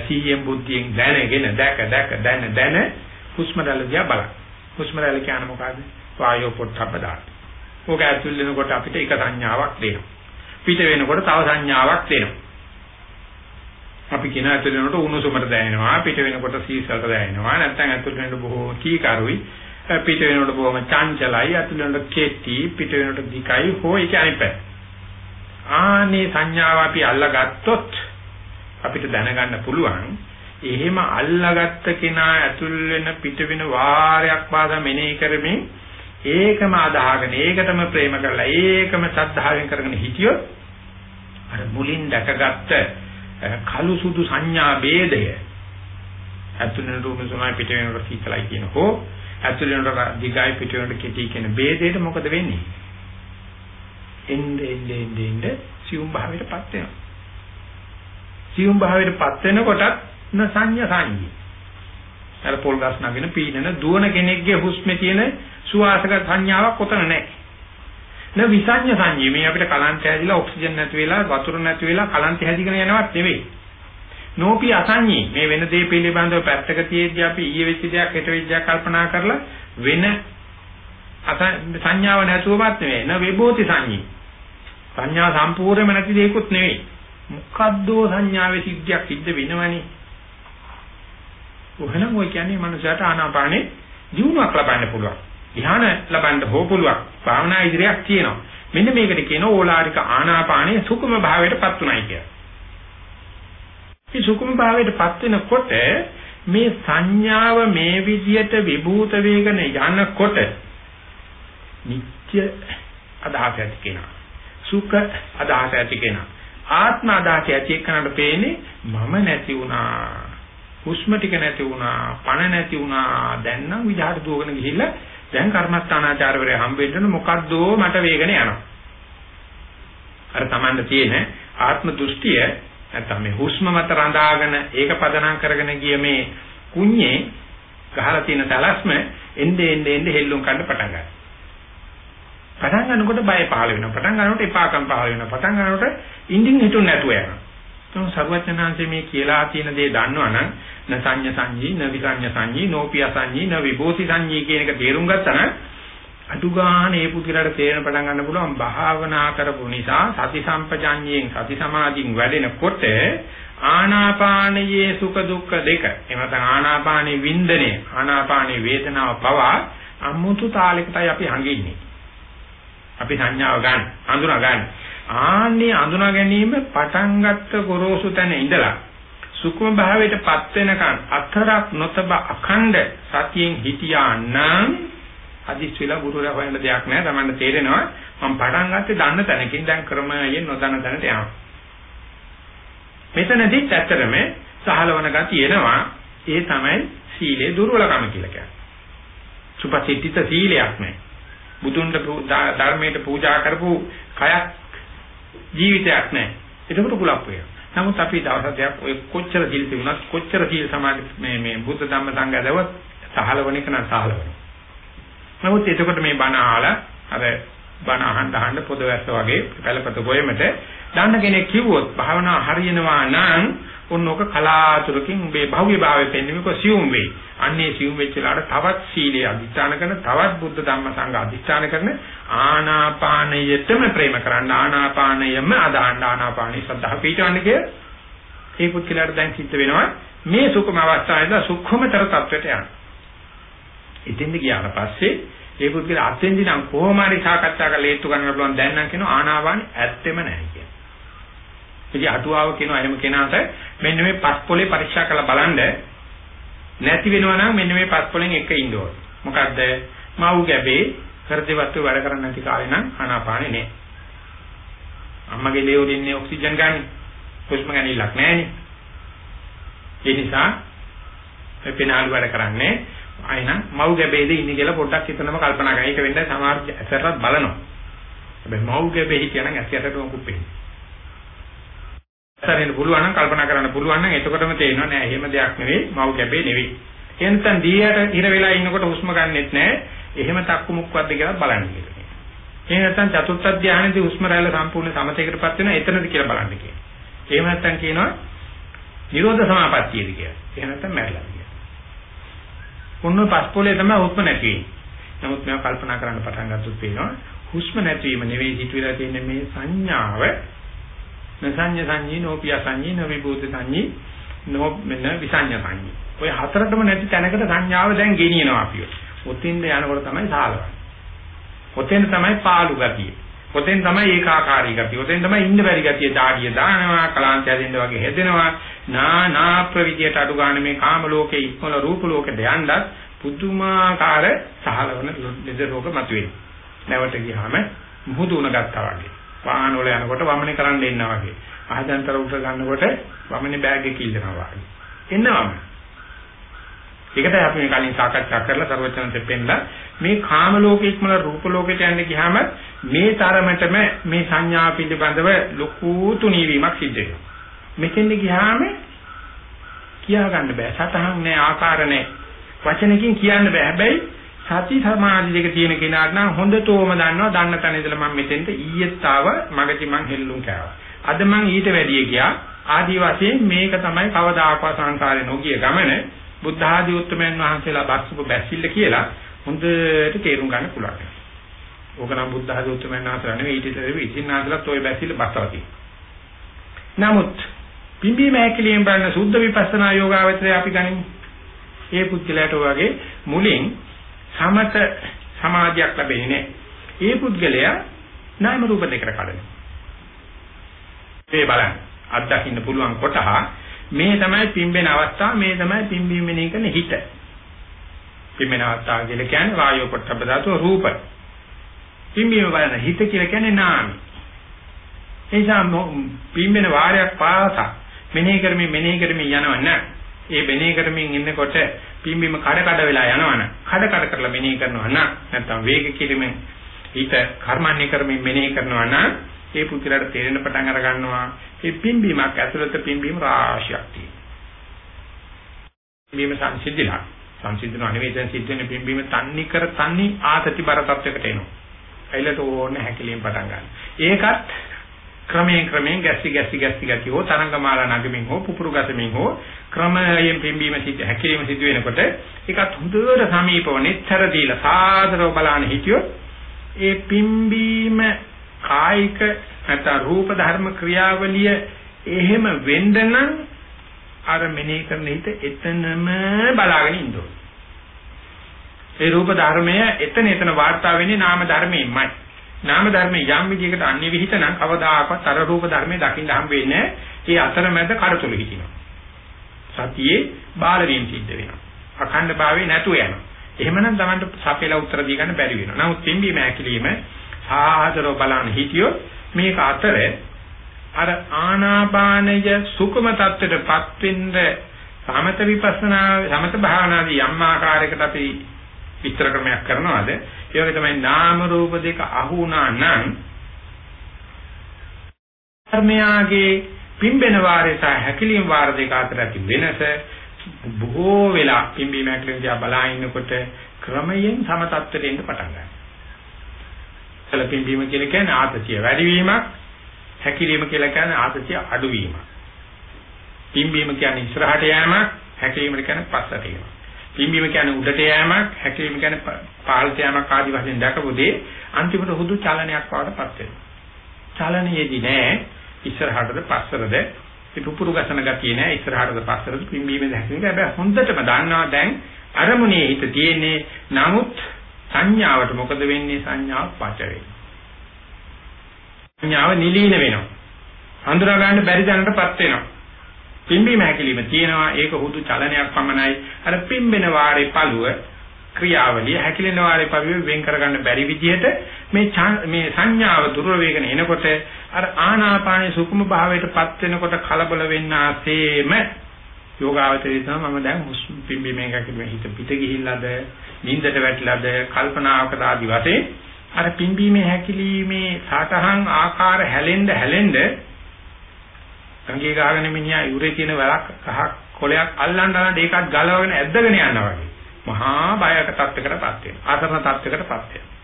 [SPEAKER 2] සීයෙන් බුද්ධියෙන් දැනගෙන දැක දැක දැන දැන හුස්ම රැල්ල දිහා බලන්න. හුස්ම රැල්ල කියන්නේ මොකද්ද? වායෝ පොට්ටබ්බ දාන. ඕක ඇතුල් වෙනකොට අපිට එක සංඥාවක් දෙනවා. පිට වෙනකොට තව සංඥාවක් දෙනවා. අපි කියන ඇතුළ වෙනකොට උණුසුමට දැනෙනවා පිට වෙනකොට සීසලට දැනෙනවා නැත්නම් ඇතුළ වෙනකොට බොහෝ කීකරුයි පිට වෙනකොට බොහොම චංචලයි ඇතුළ වෙනකොට කෙටි පිට වෙනකොට දිකයි හෝ ඒක අනිපැ ආනේ සංඥාව අපි අල්ලගත්තොත් අපිට දැනගන්න පුළුවන්. එහෙම අල්ලාගත්ත කෙනා ඇතුල් වෙන පිට වෙන වාරයක් පාදා මෙනෙහි කරමින් ඒකම අදහගෙන ඒකටම ප්‍රේම කරලා ඒකම සද්ධාවෙන් කරගෙන හිටියොත් අර මුලින් දැකගත්ත කළු සුදු සංඥා ભેදය ඇතුළේ රූප සමයි පිට වෙනකොට සීතලයි කියන හෝ ඇතුළේ වෙනකොට දිගයි පිට වෙනකොට කෙටි කියන ભેදයට මොකද වෙන්නේ? එnde ende ende ende සියුම් භාවයටපත් වෙනවා. සියුම් භාවයටපත් වෙනකොටත් න සංඥා සංඥා අර පොල් ගස් නගින පීනන දුවන කෙනෙක්ගේ හුස්මේ තියෙන සුවාසක සංඥාවක් කොතන නැහැ න විසඤ්ඤ සංඤේ මේ අපිට කලන්ත හැදිලා ඔක්සිජන් නැති වෙලා වතුර නැති වෙලා කලන්ත හැදිගෙන යනවත් නෙවෙයි. නෝපි අසඤ්ඤේ මේ වෙන දේ පිළිබඳව පැත්තක තියෙද්දි අපි ඊයේ වෙච්ච දෙයක් හෙට වෙච්ච දෙයක් කල්පනා කරලා වෙන සංඥාව නැතුවමත් නෙවෙයි. න විභූති සංඤේ. සංඥා සම්පූර්ණයෙන්ම නැති දෙයක්වත් නෙවෙයි. මොකද්දෝ සංඥාවේ සිද්ධියක් සිද්ධ වෙනවනේ. ඔහනම් ඔය කියන්නේ මනුෂයාට ආනාපානේ දිනුවක් ලබන්න පුළුවන්. ධ්‍යාන ලබන්න හෝ පුළුවන්. භාවනා ඉදිරියක් තියෙනවා. මෙන්න මේකට කියන ඕලාරික ආනාපානයේ සුකුම භාවයටපත් උනායි කියලා. මේ සුකුම භාවයටපත් වෙනකොට මේ සංඥාව මේ විදියට විභූත වේගන යනකොට නිත්‍ය අදහස ඇති කෙනා සුඛ අදහස ඇති කෙනා ආත්ම අදහස ඇති එක්කනට පේන්නේ මම නැති වුණා. හුස්ම ටික නැති වුණා, පණ නැති වුණා. දැන් නම් විජහට දුවගෙන ගිහිල්ලා දැන් කර්මස්ථානාචාර්යවරයා හම්බෙන්න මොකද්දෝ මට වේගන යනවා. අර Tamanda තියෙන ආත්ම දෘෂ්ටිය නැත්නම් මේ හුස්ම මත රඳාගෙන ඒක පදනම් කරගෙන ගිය මේ කුඤ්ඤේ ගහලා තියෙන තලස්ම එnde ende ende හෙල්ලුම් කන්න පටන් ගන්නවා. පටන් ගන්නකොට බය පහළ වෙනවා. පටන් ගන්නකොට එපාකම් පහළ වෙනවා. පටන් ගන්නකොට ඉන්දින් හිතුන් නැතුව යනවා. තම සර්වඥාන්සේ මේ කියලා තියෙන දේ දන්නවනම් න සංඤ සංඤී න විසඤ්ඤ සංඤී නෝපිය සංඤී න විභූති සංඤී කියන එක තේරුම් ගත්තා නම් අඩු ගන්න ඒ පුදුලට තේරෙන පටන් ගන්න පුළුවන් භාවනා කරපු නිසා සති සම්පජඤ්ඤයෙන් සති සමාධියෙන් වැඩෙනකොට ආනාපානයේ සුඛ දුක්ඛ දෙක එහෙම නැත්නම් ආනාපානයේ වින්දනය ආනාපානයේ වේදනාව පවා අමුතු තාලයකටයි අපි හංගින්නේ අපි සංඥාව ගන්න හඳුනා ගන්න ආන්නේ හඳුනා ගැනීම පටන් ගත්ත ගොරෝසු තැන ඉඳලා සුකුම භාවයටපත් වෙනකන් අතරක් නොතබ අඛණ්ඩ සතියෙන් හිටියා නම් අදිස් වෙලා ගුරුවරයා හොයන්න දෙයක් නැහැ. Tamanne තේරෙනවා මම පටන් ගත්තේ දන්න තැනකින් දැන් ක්‍රමයෙන් නොදන්න තැනට යනවා. මෙතනදිත් ඇත්තටම සහලවන ගතිය එනවා. ඒ තමයි සීලේ දුර්වලකම කියලා කියන්නේ. සුපතිත්‍ිත සීලයක් නැහැ. බුදුන්ට ධර්මයට පූජා කරපු කයක් ජීවිතයක් නැහැ. ඒකට කුලප් වෙනවා. නමුත් අපි දවස් දෙකක් ඔය කොච්චර සීල් තිබුණත් කොච්චර සීල් සමාධි මේ මේ බුද්ධ ධම්ම සංඝ දවස් සහලවන එක නම් සහලවන. නමුත් එතකොට මේ බණ අහලා අර බණ අහන්න අහන්න පොදවැස්ස වගේ පළපත ගොයමට දාන්න කෙනෙක් කිව්වොත් භාවනා හරියනවා නම් ඔන්නෝක කලාතුරකින් මේ භෞතික භාවයේ පෙන්වීමක සියුම් වෙයි. අන්නේ සියුම් වෙච්ච ලාට තවත් සීලයේ අධිෂ්ඨාන කරන තවත් බුද්ධ ධම්ම සංඝ අධිෂ්ඨාන කරන ආනාපානයටම ප්‍රේම කරන්න ආනාපානයම අදාහන්න ආනාපානී සද්ධා පිටවන්නේ කිය. ඒ පුත්කලට දැන් සිද්ධ වෙනවා මේ සුඛම අවස්ථාවේදී සුඛමතර තත්වයට යනවා. ඉතින්ද ගියාට පස්සේ ඒ පුද්ගල අතෙන්දි නම් කොහොම හරි සාකච්ඡා කරලා හේතු ගන්න පුළුවන් දැන් නම් කියනවා ආනාපානෙ ඇත්තෙම නැහැ කියන. ඉතින් අටුවාව කියනවා එහෙම කෙනාට මෙන්න මේ පස් පොලේ පරීක්ෂා කරලා බලන්න නැති වෙනවා නම් මෙන්න මේ පස් පොලෙන් එක ඉන්න ඕන. මොකද්ද? මව් ගැබේ හෘදවත්ව වැඩ කරන්නේ නැති කාලේ නම් ආනාපානෙ නෑ. අම්මගේ ලේ වලින් ඔක්සිජන් ගන්න. හුස්ම ගන්නillක් නැහැනේ. ඒ නිසා මේ පෙනාලු වැඩ කරන්නේ අයනම් මව් ගැබේද ඉන්නේ කියලා පොඩ්ඩක් හිතනම කල්පනා කරන. ඒක වෙන්නේ සමහර ඇසරත් බලනවා. හැබැයි මව් ගැබේ හිටියනම් ඇසරට මොකුත් වෙන්නේ. ඇසරෙන් පුළුවන් නම් කල්පනා කරන්න පුළුවන් නම් එතකොටම තේරෙනවා නෑ එහෙම දෙයක් නෙවෙයි මව් ගැබේ නෙවෙයි. එනතන් දීයට ඉර වෙලා ඉන්නකොට හුස්ම ගන්නෙත් නෑ. එහෙම තක්කු මුක්කක්ද කියලා බලන්න කියලා. එහෙම නැත්නම් චතුර්ථ ධානයේදී හුස්ම රැල්ල සම්පූර්ණ සමතේකටපත් වෙනවා එතනද කියලා බලන්න කියනවා. එහෙම නැත්නම් කියනවා නිරෝධ සමාපත්තියද කියලා. එහෙම නැත්නම් මැරලා. මොන පස්පොලේ තමයි හුස්ම නැති වෙන්නේ. නමුත් මම කල්පනා කරන්න පටන් ගත්තොත් පේනවා හුස්ම නැතිවීම නෙවෙයි හිතවිලා තියෙන මේ සංඥාව නසඤ්ඤ සංඤී නෝපිය සංඤී නවිභූත සංඤී නෝ මෙන්න විසඤ්ඤ සංඤී. ඔය හතරටම නැති තැනකට සංඥාව දැන් ගෙනියනවා අපිව. ඔතින්ද යනකොට තමයි සාලවන්නේ. ඔතෙන් තමයි පාළු ගතිය. ඔතෙන් තමයි ඒකාකාරී ගතිය. ඔතෙන් තමයි ඉන්න බැරි ගතිය. දාඩිය දානවා, කලාන්තය දෙන්න වගේ හැදෙනවා. නානා ප්‍රවිදියට අඩු ගන්න මේ කාම ලෝකේ ඉක්මල රූප ලෝකෙට යන්නත් පුදුමාකාර සහලවන ලෙඩ රෝග මතුවෙනවා. නැවට ගියාම මුහුදු උණ ගත්තා වගේ. වාහන වල යනකොට වමනේ කරන්න එන්නා වගේ. ආයතනතර උඩ ගන්නකොට වමනේ බෑග් එක ඉල්ලනවා වගේ. එන්නවම. ඒකටයි අපි මේ කලින් සාකච්ඡා කරලා ਸਰවචනන්තෙ පෙන්නලා මේ කාම ලෝකෙ ඉක්මන රූප ලෝකෙට යන්න ගියාම මේ තරමටම මේ සංඥා පිළිබඳව ලොකු තුනීවීමක් සිද්ධ වෙනවා. මෙතෙන් ගියාම කියා ගන්න බෑ. සතහන් නෑ ආකාර නෑ. වචනකින් කියන්න බෑ. හැබැයි සති සමාධි දෙක තියෙන කෙනාට නම් හොඳටම දන්නවා දන්න තැන ඉඳලා මම මෙතෙන්ට ඊයේත් ආව මගදී මං හෙල්ලුම් කෑවා. අද මං ඊට වැඩිය ගියා. ආදි වශයෙන් මේක තමයි කවදාකවත් සංසාරේ නොගිය ගමන බුද්ධ ආදී උත්තමයන් වහන්සේලා බක්සුප බැසිල්ල කියලා හොඳට තේරුම් ගන්න පුළුවන්. ඕක නම් බුද්ධ ආදී උත්තමයන් වහන්සේලා නෙවෙයි ඊට ඉතින් ඉතින් ආදලත් ওই බැසිල්ල බස්සවති. නමුත් පිම්බීම හැකිලියෙන් බලන සුද්ධ විපස්සනා යෝගාවචරය අපි ගනිමු. ඒ පුද්ගලයාට වගේ මුලින් සමත සමාධියක් ලැබෙන්නේ නැහැ. ඒ පුද්ගලයා නාම රූප දෙකට කඩනවා. ඒ බලන්න අත්දකින්න පුළුවන් කොටහ මේ තමයි පිම්බෙන අවස්ථාව මේ තමයි පිම්බීම වෙන එකන හිත. පිම්බෙන අවස්ථාව කියලා කියන්නේ වායෝ පොට්ටබ්බ ධාතුව රූප. පිම්බීම බලන හිත කියලා කියන්නේ නාමයි. ඒ නිසා පිම්බෙන වාරයක් පාසා මෙනෙහි කරමින් මෙනෙහි කරමින් යනව නෑ. ඒ මෙනෙහි කරමින් ඉන්නකොට පිම්බීම කඩ කඩ වෙලා යනවනම් කඩ කඩ කරලා මෙනෙහි කරනවා නම් නැත්නම් වේග කිරීමෙන් හිත කර්මන්නේ කරමින් මෙනෙහි කරනවා නම් ඒ පුදුලට තේරෙන පටන් අර ගන්නවා ඒ පිම්බීමක් ඇතුළත පිම්බීම රාශියක් තියෙනවා. පිම්බීම සංසිද්ධිලා සංසිද්ධන නෙවෙයි දැන් සිද්ධ වෙන පිම්බීම තන්නි කර තන්නි ආතති බර තත්වයකට එනවා. ඇයිලට ඕන හැකිලින් පටන් ගන්න. ඒකත් ක්‍රමයෙන් ක්‍රමයෙන් ගැස්සි ගැස්සි ගැස්සි ගැස්සි හෝ තරංගමාලා නගමින් හෝ පුපුරු ගසමින් හෝ ක්‍රමයෙන් පිම්බීම සිද්ධ හැකිලිම සිද්ධ වෙනකොට ඒකත් හොඳට සමීපව නිතර දීලා සාදරව බලන හිටියොත් ඒ පිම්බීම කායික නැත්නම් රූප ධර්ම ක්‍රියාවලිය එහෙම වෙන්න නම් අර මෙනෙහි කරන හිත එතනම බලාගෙන ඉන්න ඕනේ. ඒ රූප ධර්මය එතන එතන වාර්තා වෙන්නේ නාම ධර්මයෙන්මයි. නාම ධර්මයේ යම් විදිහකට අන්‍ය විහිිත නම් කවදාකවත් අර රූප ධර්මයේ දකින්න හම් වෙන්නේ ඒ අතරමැද කඩතුළු හිටිනවා. සතියේ බාල වීම සිද්ධ වෙනවා. අඛණ්ඩ භාවයේ නැතුව යනවා. එහෙමනම් Tamanට සපේලා උත්තර දී ගන්න බැරි වෙනවා. නමුත් පිම්බීම ඇකිලිම සාහතරව බලන හිතියොත් මේක අතරේ අර ආනාපානය සුකුම tattweටපත් වෙන්න සමත විපස්සනා සමත භාවනාදී යම් ආකාරයකට අපි විස්තර ක්‍රමයක් කරනවාද ඒ වගේ තමයි නාම රූප දෙක අහු වුණා නම් ධර්මයාගේ පිම්බෙන වාරය සහ හැකිලිම් වාර දෙක අතර ඇති වෙනස බොහෝ වෙලා පිම්බීම හැකිලිම් දිහා බලා ඉන්නකොට ක්‍රමයෙන් සම tattweට එන්න පටන් ගන්නවා. සල පිම්බීම කියලා කියන්නේ ආතතිය වැඩිවීමක් හැකිලිම කියලා කියන්නේ ආතතිය අඩුවීමක්. පිම්බීම කියන්නේ ඉස්සරහට යෑමක් හැකිලිම කියන්නේ පස්සට යෑමක්. පිම්බීම කියන්නේ උඩට යෑමක්, හැකිලිම කියන්නේ පහළට යෑමක් ආදී වශයෙන් දැකපු දේ අන්තිමට හුදු චලනයක් වඩපත් වෙනවා. චලනයේදී නෑ ඉස්සරහටද පස්සටද ඒ පුපුරු ගසන ගතිය නෑ ඉස්සරහටද පස්සටද පිම්බීමද හැකිලිම. හැබැයි හොඳටම දන්නවා දැන් අරමුණේ හිත තියෙන්නේ නමුත් සංඥාවට මොකද වෙන්නේ සංඥාව පච වෙනවා. සංඥාව නිලීන වෙනවා. හඳුනා ගන්න බැරි දැනටපත් වෙනවා. පිම්බීම හැකිලිම තියෙනවා. ඒක හුදු චලනයක් පමණයි. අර පිම්බෙන වාරේ පළුව ක්‍රියාවලිය හැකිලෙන වාරේ පළුව වෙන් කරගන්න බැරි විදිහට මේ මේ සංඥාව දුර්වල වේගන එනකොට අර ආනාපානයේ සුකුම භාවයටපත් වෙනකොට කලබල වෙන්න ආසේම යෝගාවචරය තමයි මම දැන් හුස්ම පිම්බීමෙන් හැකිලිම හිත පිට ගිහිල්ලාද නිින්දට වැටිලාද කල්පනාවකට ආදි වශයෙන් අර පිම්බීමේ හැකිලිමේ සාතහන් ආකාර හැලෙන්න හැලෙන්න ගංගේ ගහගෙන මිනිහා යුරේ තියෙන වැලක් කහක් කොලයක් අල්ලන්න අල්ලන්න ඒකත් ගලවගෙන ඇද්දගෙන යනවා වගේ. මහා බයක තත්යකටපත් වෙනවා. ආසරණ තත්යකටපත් වෙනවා.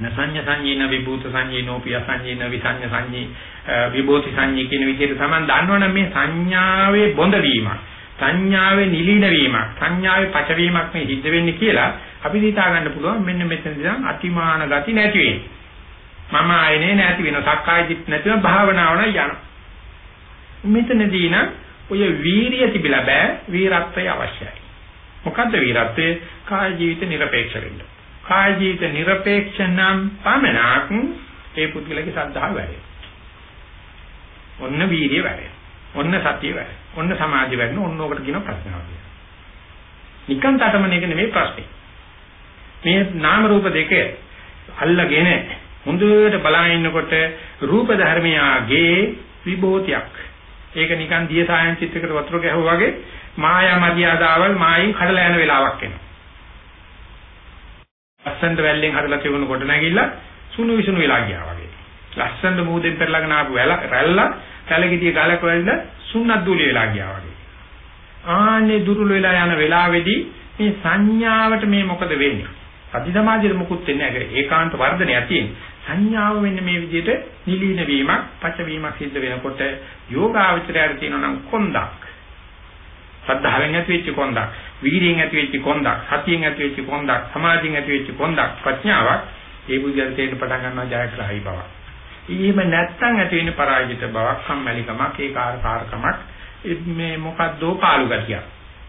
[SPEAKER 2] නසඤ්ඤ සංඤීන විභූත සංඤීනෝ පිය සංඤීන විසඤ්ඤ සංඤී විභූති සංඤී කියන විදිහට තමයි දන්නවනම් මේ සංඥාවේ බොඳ වීමක් සංඥාවේ නිලීන වීමක් සංඥාවේ පචවීමක් මේ සිද්ධ වෙන්නේ කියලා අපි හිතා ගන්න පුළුවන් මෙන්න මෙතනදී අතිමාන ගති නැති වෙන්නේ මම ආයනේ නැති වෙන සක්කාය දිට්ඨි නැතිව භාවනාවන යන. මෙතනදී නම් ඔය වීරිය තිබිලා බෑ වීරත්වය අවශ්‍යයි. මොකද්ද වීරත්වය? කාය ජීවිත নিরপেক্ষ වෙන්න. කාය ජීවිත নিরপেক্ষ නම් පමණක් ඒ පුද්ගලගේ සද්ධාව වැඩේ. ඔන්න වීරිය වැඩේ. ඔන්න සතිය වැඩේ. ඔන්න සමාධිය වැඩේ. ඔන්න ඔකට කියන ප්‍රශ්නාව කියලා. නිකන් තටමන එක නෙමෙයි ප්‍රශ්නේ. මේ නාම රූප දෙක අල්ලගෙන හොඳට බලා ඉන්නකොට රූප ධර්මයාගේ විභෝතියක්. ඒක නිකන් දිය සායන් චිත්‍රයකට වතුර ගැහුවා වගේ මායා මරියාදාවල් මායින් කඩලා යන වෙලාවක් එනවා. ලස්සනට වැල්ලෙන් හදලා තිබුණු කොට නැගිලා සුණු විසුණු වෙලා ගියා වගේ. ලස්සනට මූදෙන් පෙරලාගෙන ආපු රැල්ල කැලගිටිය ගලක වැල්ල සුන්නත් දූලි වෙලා ගියා වගේ. ආන්නේ දුර්වල වෙලා යන වෙලාවේදී මේ සංඥාවට මේ මොකද වෙන්නේ? සති සමාධියට මුකුත් වෙන්නේ නැහැ. ඒකාන්ත වර්ධනයක් තියෙන. සංඥාව වෙන්නේ මේ විදිහට නිලීන වීමක්, පච වීමක් සිද්ධ වෙනකොට යෝගාවචරයට තියෙනවා නම් කොන්දක්. සද්ධාවෙන් ඇති වෙච්ච කොන්දක්, වීර්යයෙන් ඇති වෙච්ච කොන්දක්, සතියෙන් ඇති වෙච්ච කොන්දක්, සමාධියෙන් ඇති වෙච්ච කොන්දක්, ප්‍රඥාවක් ඒ බුද්ධියට තේරෙන්න පටන් ගන්නවා ජයග්‍රහී බවක්. එහෙම නැත්තම් ඇති වෙන පරාජිත බවක්, සම්මැලිකමක්, ඒකාකාරකමක් මේ මොකද්දෝ පාළු ගතියක්.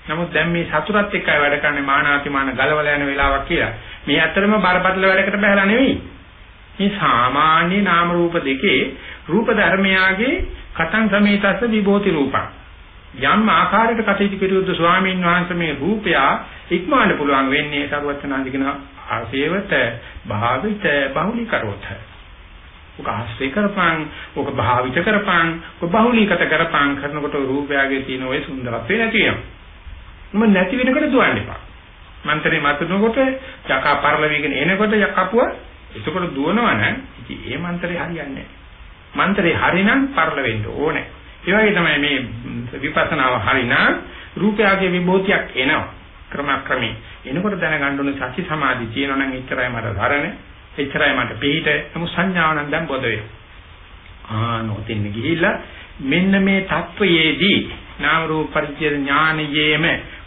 [SPEAKER 2] නමුත් දැන් මේ සතුටත් එක්කයි වැඩ කරන්නේ මානාතිමාන ගලවලා යන වෙලාවක් කියලා. මේ ඇත්තටම බරපතල වැඩකට බහැලා නෙවෙයි. මේ සාමාන්‍ය නාම රූප දෙකේ රූප ධර්මයාගේ කතං සමේතස්ස විභෝති රූපං. යම් ආකාරයකට කටයුතු කෙරුවොත් ස්වාමීන් වහන්සේ මේ රූපය ඉක්මවන්න පුළුවන් වෙන්නේ සරුවචනාන්දි කියන ආසේවත භාවිත බහුලීකරොත. ඔක ආශ්‍රය කරපං, ඔක භාවිත කරපං, ඔක බහුලීගත කරපං කරනකොට රූපයගේ තියෙන ওই සුන්දරත්වය නැති වෙනවා. මොම නැති වෙනකොට දුවන්න එපා. මන්ත්‍රේ මතුනකොට යකා පරලවිගෙන එනකොට යකපුව එතකොට දුවනවනම් ඉතින් ඒ මන්ත්‍රය හරියන්නේ නැහැ. මන්ත්‍රය හරිනම් පරල වෙන්න ඕනේ. ඒ වගේ තමයි මේ විපස්සනාව හරිනම් රූපයගේ විභූතියක් එනවා. ක්‍රමක්‍රමී. එනකොට දැනගන්න ඕනේ සති සමාධි තියෙනවා නම් එච්චරයි මට ධරණ, එච්චරයි මට පිළිහිට. නමුත් සංඥාව නම් දැන් බොද වෙනවා. ආනෝතින් ගිහිල්ලා මෙන්න මේ தත්වයේදී නාම රූප පරිච්ඡේද ඥානයේම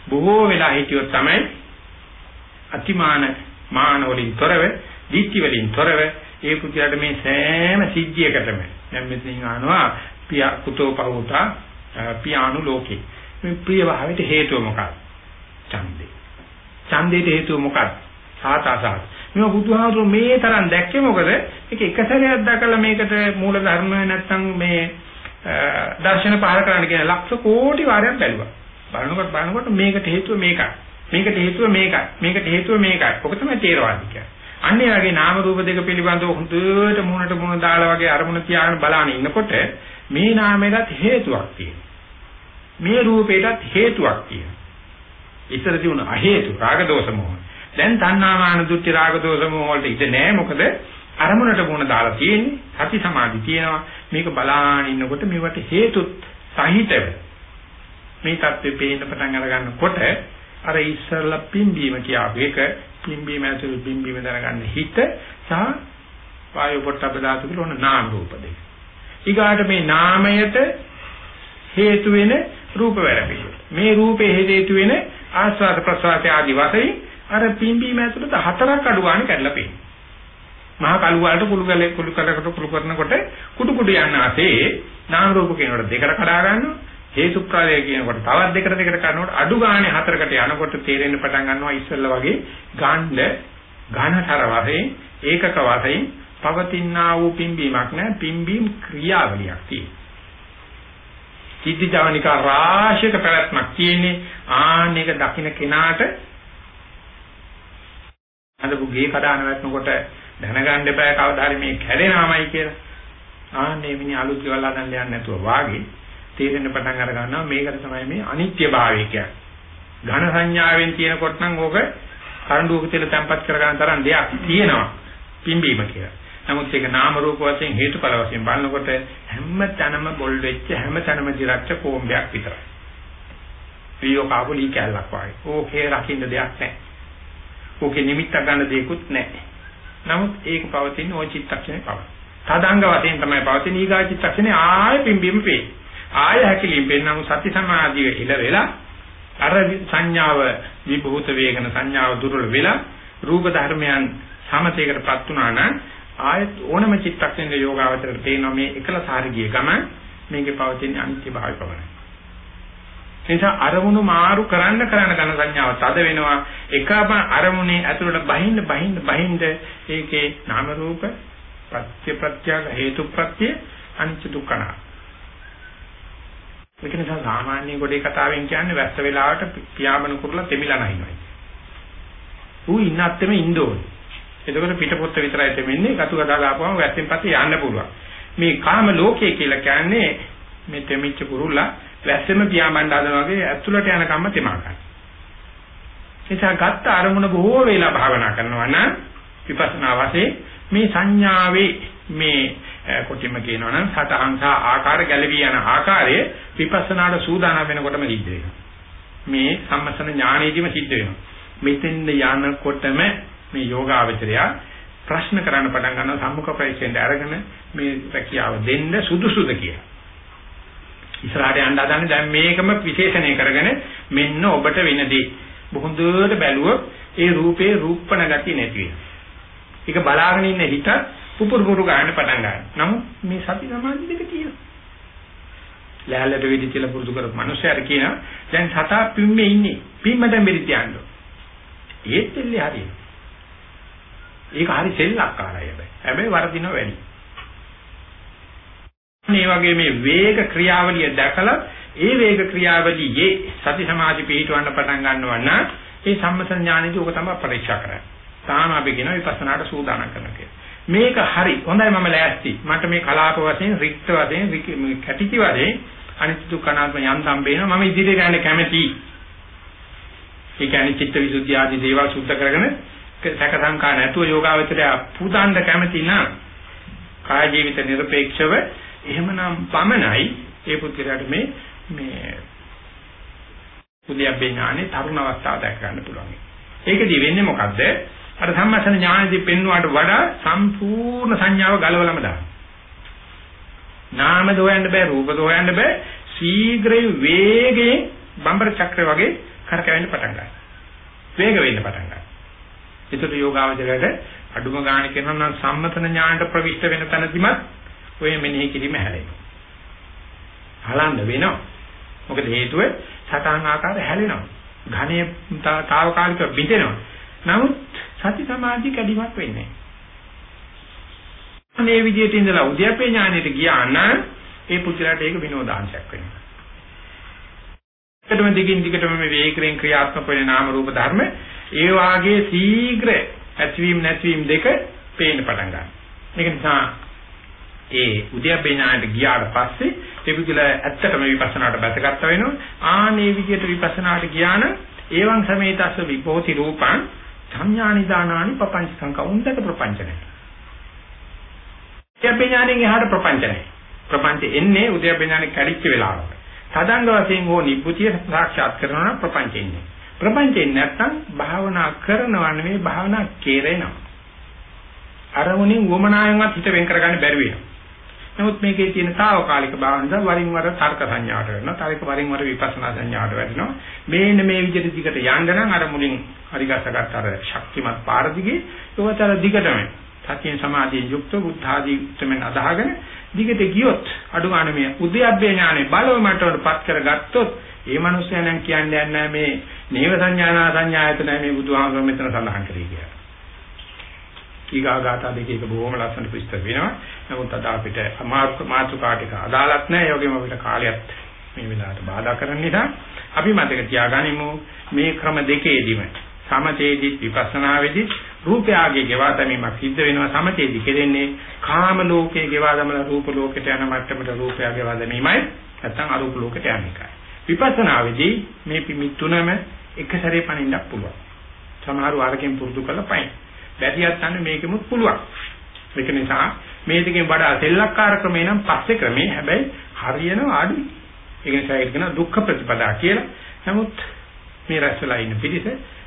[SPEAKER 2] බොහෝ වෙලා හිටියොත් තමයි අතිමාන මාන වලින් තොරව දීච්ච වලින් තොරව ඒ පුතියට මේ සෑම සිද්ධියකටම දැන් මෙතනින් අහනවා පියා කුතෝ පවුතා පියානු ලෝකේ. මේ ප්‍රිය භාවයට හේතුව මොකක්ද? ඡන්දේ. ඡන්දේට හේතුව මොකක්ද? සාතාසාත මේ බුදුහාමුදුරු මේ තරම් දැක්කේ මොකද? ඒක එක සැරයක් දැකලා මේකට මූල ධර්ම නැත්තම් මේ දර්ශන පහල කරන්න කියන ලක්ෂ කෝටි වාරයක් බැලුවා. බලනකොට බලනකොට මේකට හේතුව මේකයි. මේකට හේතුව මේකයි. මේකට හේතුව මේකයි. ඔක තමයි තේරවාදී කියන්නේ. අන්නේ වගේ නාම රූප දෙක පිළිබඳව හොඳට මුණට මුණ දාලා වගේ අරමුණ තියාගෙන බලන ඉන්නකොට මේ නාමයටත් හේතුවක් තියෙනවා. මේ රූපයටත් හේතුවක් තියෙනවා. ඉතර තියුණ අ හේතු රාග දෝෂ මොහ. දැන් තණ්හාමාන දුක්ඛ රාග දෝෂ මොහ වලට ඉත නෑ මොකද අරමුණට මුණ දාලා තියෙන්නේ සති සමාධි තියෙනවා. මේක බලාගෙන ඉන්නකොට මේවට හේතුත් සහිතව මේ தත්ත්වෙ පේන්න පටන් අර ගන්නකොට අර ඉස්සරලා පිම්බීම කියාපු එක පිම්බීම ඇතුළු පිම්බීම දැනගන්න හිත සහ වායු පොට්ටබ්බ ධාතු කියලා ඔන්න නාම රූප දෙක. ඊගාට මේ නාමයට හේතු වෙන රූප වැඩපිළිවෙල. මේ රූපේ හේතු වෙන ආස්වාද ප්‍රසවාස ආදි වශයෙන් අර පිම්බීම ඇතුළත හතරක් අඩු ගන්න කැඩලා පේනවා. මහා කළු වලට කුළු ගලේ කුළු කරකට කුළු කරනකොට කුඩු කුඩු යන ආසේ නාම රූප කියනකොට දෙකට කඩා ගන්නවා. හේතු ප්‍රාලය කියනකොට තවත් දෙකට දෙකට කරනකොට අඩු ගානේ හතරකට යනකොට තේරෙන්න පටන් ගන්නවා ඉස්සෙල්ලා වගේ ගාන්න ඝනතර වශයෙන් ඒකක වශයෙන් පවතිනා වූ පිම්බීමක් නෑ පිම්බීම් ක්‍රියාවලියක් තියෙනවා. සිද්ධි ජවනික රාශියක පැවැත්මක් තියෙන්නේ ආන්න එක දකින්න කෙනාට අඳපු ගේ කඩාන වැටෙනකොට දැනගන්න එපා කවදා හරි මේ කැඩෙනාමයි කියලා. ආන්නේ මිනිහ අලුත් ගෙවල් හදන්න යන්නේ නැතුව වාගේ තේරෙන්න පටන් අර ගන්නවා මේකට තමයි මේ අනිත්‍ය භාවය කියන්නේ. ඝන සංඥාවෙන් තියෙනකොට නම් ඕක කරඬුවක තියලා තැම්පත් කර ගන්න තරම් දෙයක් තියෙනවා පිම්බීම කියලා. නමුත් ඒක නාම රූප වශයෙන් හේතුඵල වශයෙන් බලනකොට හැම තැනම බොල් වෙච්ච හැම තැනම දිරච්ච කොම්බයක් විතරයි. පියෝ කාබුලි කැලක් වගේ. ඕකේ රකින්න දෙයක් නැහැ. ඕකේ නිමිත්ත ගන්න දෙයක්වත් නැහැ. නමුත් ඒක පවතින ওই චිත්තක්ෂණේ පවතින. තදංග වශයෙන් තමයි පවතින ඊගා චිත්තක්ෂණේ ආයෙ පිම්බීම පේන්නේ. ආය හැකිලින් පෙන්නමු සති සමාධිය ඉල වෙලා අර සංඥාව විභූත වේගන සංඥාව දුර්වල වෙලා රූප ධර්මයන් සමතේකටපත් වුණා නම් ආයත් ඕනම චිත්තක්ෂණයේ යෝගාවචරයට තේනවා මේ එකලස හරිය ගමන් මේකේ පවතින අනිත්‍ය භාවය පමණයි. එනිසා අරමුණු මාරු කරන්න කරන්න ගන්න සංඥාව තද වෙනවා එකම අරමුණේ ඇතුළට බහින්න බහින්න බහින්න ඒකේ නාම රූප ප්‍රත්‍ය ප්‍රත්‍යාග හේතු ප්‍රත්‍ය අනිත්‍ය දුක්ඛනා ඒක නිසා සාමාන්‍ය ගොඩේ කතාවෙන් කියන්නේ වැස්ස වෙලාවට පියාඹන කුරුල්ලා තෙමිලා නැහිනවයි. ඌ ඉන්නත් එමෙ ඉන්න ඕනේ. එතකොට පිටපොත්ත විතරයි තෙමෙන්නේ කතු කතා ගාපුවම වැස්සෙන් පස්සේ යන්න පුළුවන්. මේ කාම ලෝකය කියලා කියන්නේ මේ තෙමිච්ච කුරුල්ලා වැස්සෙම පියාඹන්න හදන වගේ ඇතුළට යන කම්ම තෙමා ගන්න. නිසා ගත්ත අරමුණ බොහෝ වේලා භාවනා කරනවා නම් විපස්සනා වශයෙන් මේ සංඥාවේ මේ කොටිම කියනවා නම් සතහන් සහ ආකාර ගැළවී යන ආකාරය විපස්සනාට සූදානම් වෙනකොටම සිද්ධ වෙනවා. මේ සම්මසන ඥානෙදිම සිද්ධ වෙනවා. මෙතෙන්ද යනකොටම මේ යෝගාවචරය ප්‍රශ්න කරන්න පටන් ගන්නවා සම්මුඛ පරීක්ෂෙන්ද අරගෙන මේ රැකියාව දෙන්න සුදුසුද කියලා. ඉස්සරහට යන්න හදන්නේ දැන් මේකම විශේෂණය කරගෙන මෙන්න ඔබට වෙන දේ. බොහොඳට බැලුවොත් ඒ රූපේ රූපණ ගතිය නැති වෙනවා. ඒක බලාගෙන ඉන්න හිත පුපුරු පුරු ගන්න පටන් ගන්නවා. නමුත් මේ සති සමාධි දෙක තියෙනවා. ලෑල්ලට වෙඩි කියලා පුරුදු කරපු මිනිස්සුන්ට කියනවා දැන් සතා පිම්මේ ඉන්නේ. පිම්මට මෙරිට යන්න. ඒත් එල්ලේ හරියට. ඒක හරි සෙල්ලක්කාරයි හැබැයි. හැබැයි වරදිනව වැඩි. මේ වගේ මේ වේග ක්‍රියාවලිය දැකලා ඒ වේග ක්‍රියාවලියේ සති සමාධි පිහිටවන්න පටන් ගන්නවා නම් ඒ සම්මත ඥානෙදී ඔක තමයි පරීක්ෂා කරන්නේ. තාම අපි කියන විපස්සනාට සූදානම් කරනවා කියලා. මේක හරි හොඳයි මම ලෑස්ති මට මේ කලාප වශයෙන් රික්ත වශයෙන් කැටිති වශයෙන් අනිත් දුකනාත්ම යන්තම් බේන මම ඉදිරියට යන්න කැමැති ඒ කියන්නේ චිත්ත විසුද්ධිය ආදී දේවල් සුද්ධ කරගෙන සැක සංකා නැතුව යෝගාවචරය පුදාන්න කැමති නම් කාය ජීවිත নিরপেক্ষව එහෙමනම් පමණයි ඒ පුද්ගලයාට මේ මේ කුලියබ්බේ ඥානේ තරුණ අවස්ථාව දැක ගන්න පුළුවන්. ඒකදී වෙන්නේ මොකද්ද? අර සම්මසන ඥානදී පෙන්වුවාට වඩා සම්පූර්ණ සංඥාව ගලවලම දානවා. නාම දෝයන්න බෑ රූප දෝයන්න බෑ ශීඝ්‍රයෙන් වේගයෙන් බම්බර චක්‍රය වගේ කරකැවෙන්න පටන් ගන්නවා. වේග වෙන්න පටන් ගන්නවා. ඒතර යෝගාවචරයට අඩුම ගාණ කරනවා නම් සම්මතන ඥානට ප්‍රවිෂ්ඨ වෙන තැනදීමත් ඔය මෙනෙහි කිරීම හැලෙනවා. හලන්න වෙනවා. මොකද හේතුව සතහන් ආකාරය හැලෙනවා. ඝණයේ తాවකාලිකව බිඳෙනවා. නමුත් සති සමාධි කැඩීමක් වෙන්නේ නැහැ. මේ විදිහට ඉඳලා උද්‍යප්පේ ඥානෙට ගියා නම් ඒ පුදුලට ඒක විනෝදාංශයක් වෙනවා. එකටම දිගින් දිගටම මේ වේගයෙන් ක්‍රියාත්මක වෙන නාම රූප ධර්ම ඒ වාගේ ශීඝ්‍ර ඇතිවීම නැතිවීම දෙක පේන්න පටන් ගන්නවා. ඒක නිසා ඒ උද්‍යප්පේ ඥානට ගියාට පස්සේ ඒ පුදුල ඇත්තටම විපස්සනාට බැසගත්ත වෙනවා. ආනේ විදිහට විපස්සනාට ගියා නම් ඒවං සමේතස්ස විපෝති රූපං සංඥානිදානානි පపంచ සංකා උන්දට ප්‍රපංච නැහැ. උද්‍යප්පේ ඥානෙන් එහාට ප්‍රපංච නැහැ. ප්‍රපංච එන්නේ උද්‍යප්පේ ඥානෙ කැඩිච්ච වෙලාවක. තදංග වශයෙන් හෝ නිබ්බුතිය සාක්ෂාත් කරනවා නම් ප්‍රපංච ඉන්නේ. ප්‍රපංචේ නැත්තම් භාවනා කරනවා නෙවෙයි භාවනා කෙරෙනවා. අරමුණින් වමනායෙන්වත් හිත වෙන් කරගන්න බැරි වෙනවා. නමුත් මේකේ තියෙන తాවකාලික භාවනාව වරින් වර තර්ක සංඥාවට වෙනවා. තර්ක වරින් වර විපස්සනා සංඥාවට වැටෙනවා. මේන්න මේ විදිහට දිගට යන්න නම් අර මුලින් හරිගස්සගත් අර ශක්තිමත් පාර දිගේ ඒවතර දිගටම සතිය සමාධියෙන් යුක්ත බුද්ධ ආදී උත්තරමෙන් අදහගෙන දිගට ගියොත් අඩු ගන්න මේ උද්‍යප්පේ ඥානෙ බලව මටවටපත් කරගත්තොත් ඒ මනුස්සයා නම් කියන්නේ නැහැ මේ නේව සංඥානා සංඥායතන මේ බුදුහාමර මෙතන සඳහන් කරේ කියලා. ඊගාගාථා දෙකේක බොහොම ලස්සන විස්තර වෙනවා. නමුත් අද අපිට මාතෘකාටික අදාළක් නැහැ. ඒ වගේම අපිට කාලයත් මේ වෙලාවට බාධා කරන නිසා අපි මතක තියාගනිමු. මේ ක්‍රම දෙකේදීම සමතේදී විපස්සනාවේදී රූපයාගේ ගෙවා දැමීමක් සිද්ධ වෙනවා. සමතේදී කෙරෙන්නේ කාම ලෝකයේ ගෙවා දමන රූප ලෝකයට යන මට්ටමට රූපයා ගෙවා දැමීමයි. නැත්නම් අරූප ලෝකයට යන එකයි. විපස්සනාවේදී මේ පිමි තුනම එක සැරේ පණින්නත් පුළුවන්. සමහර වාරකින් පුරුදු කරලා පයින්. බැරියක් ගන්න මේකෙමුත් පුළුවන්. මේක නිසා මේ දෙකෙන් වඩා සෙල්ලක්කාර ක්‍රමේ නම් පස්සේ ක්‍රමේ හැබැයි හරියනවා අඩුයි ඒක නිසා ඒක කියන දුක්ඛ ප්‍රතිපදා කියලා. නමුත් මේ රැස්වලා ඉන්න පිළිස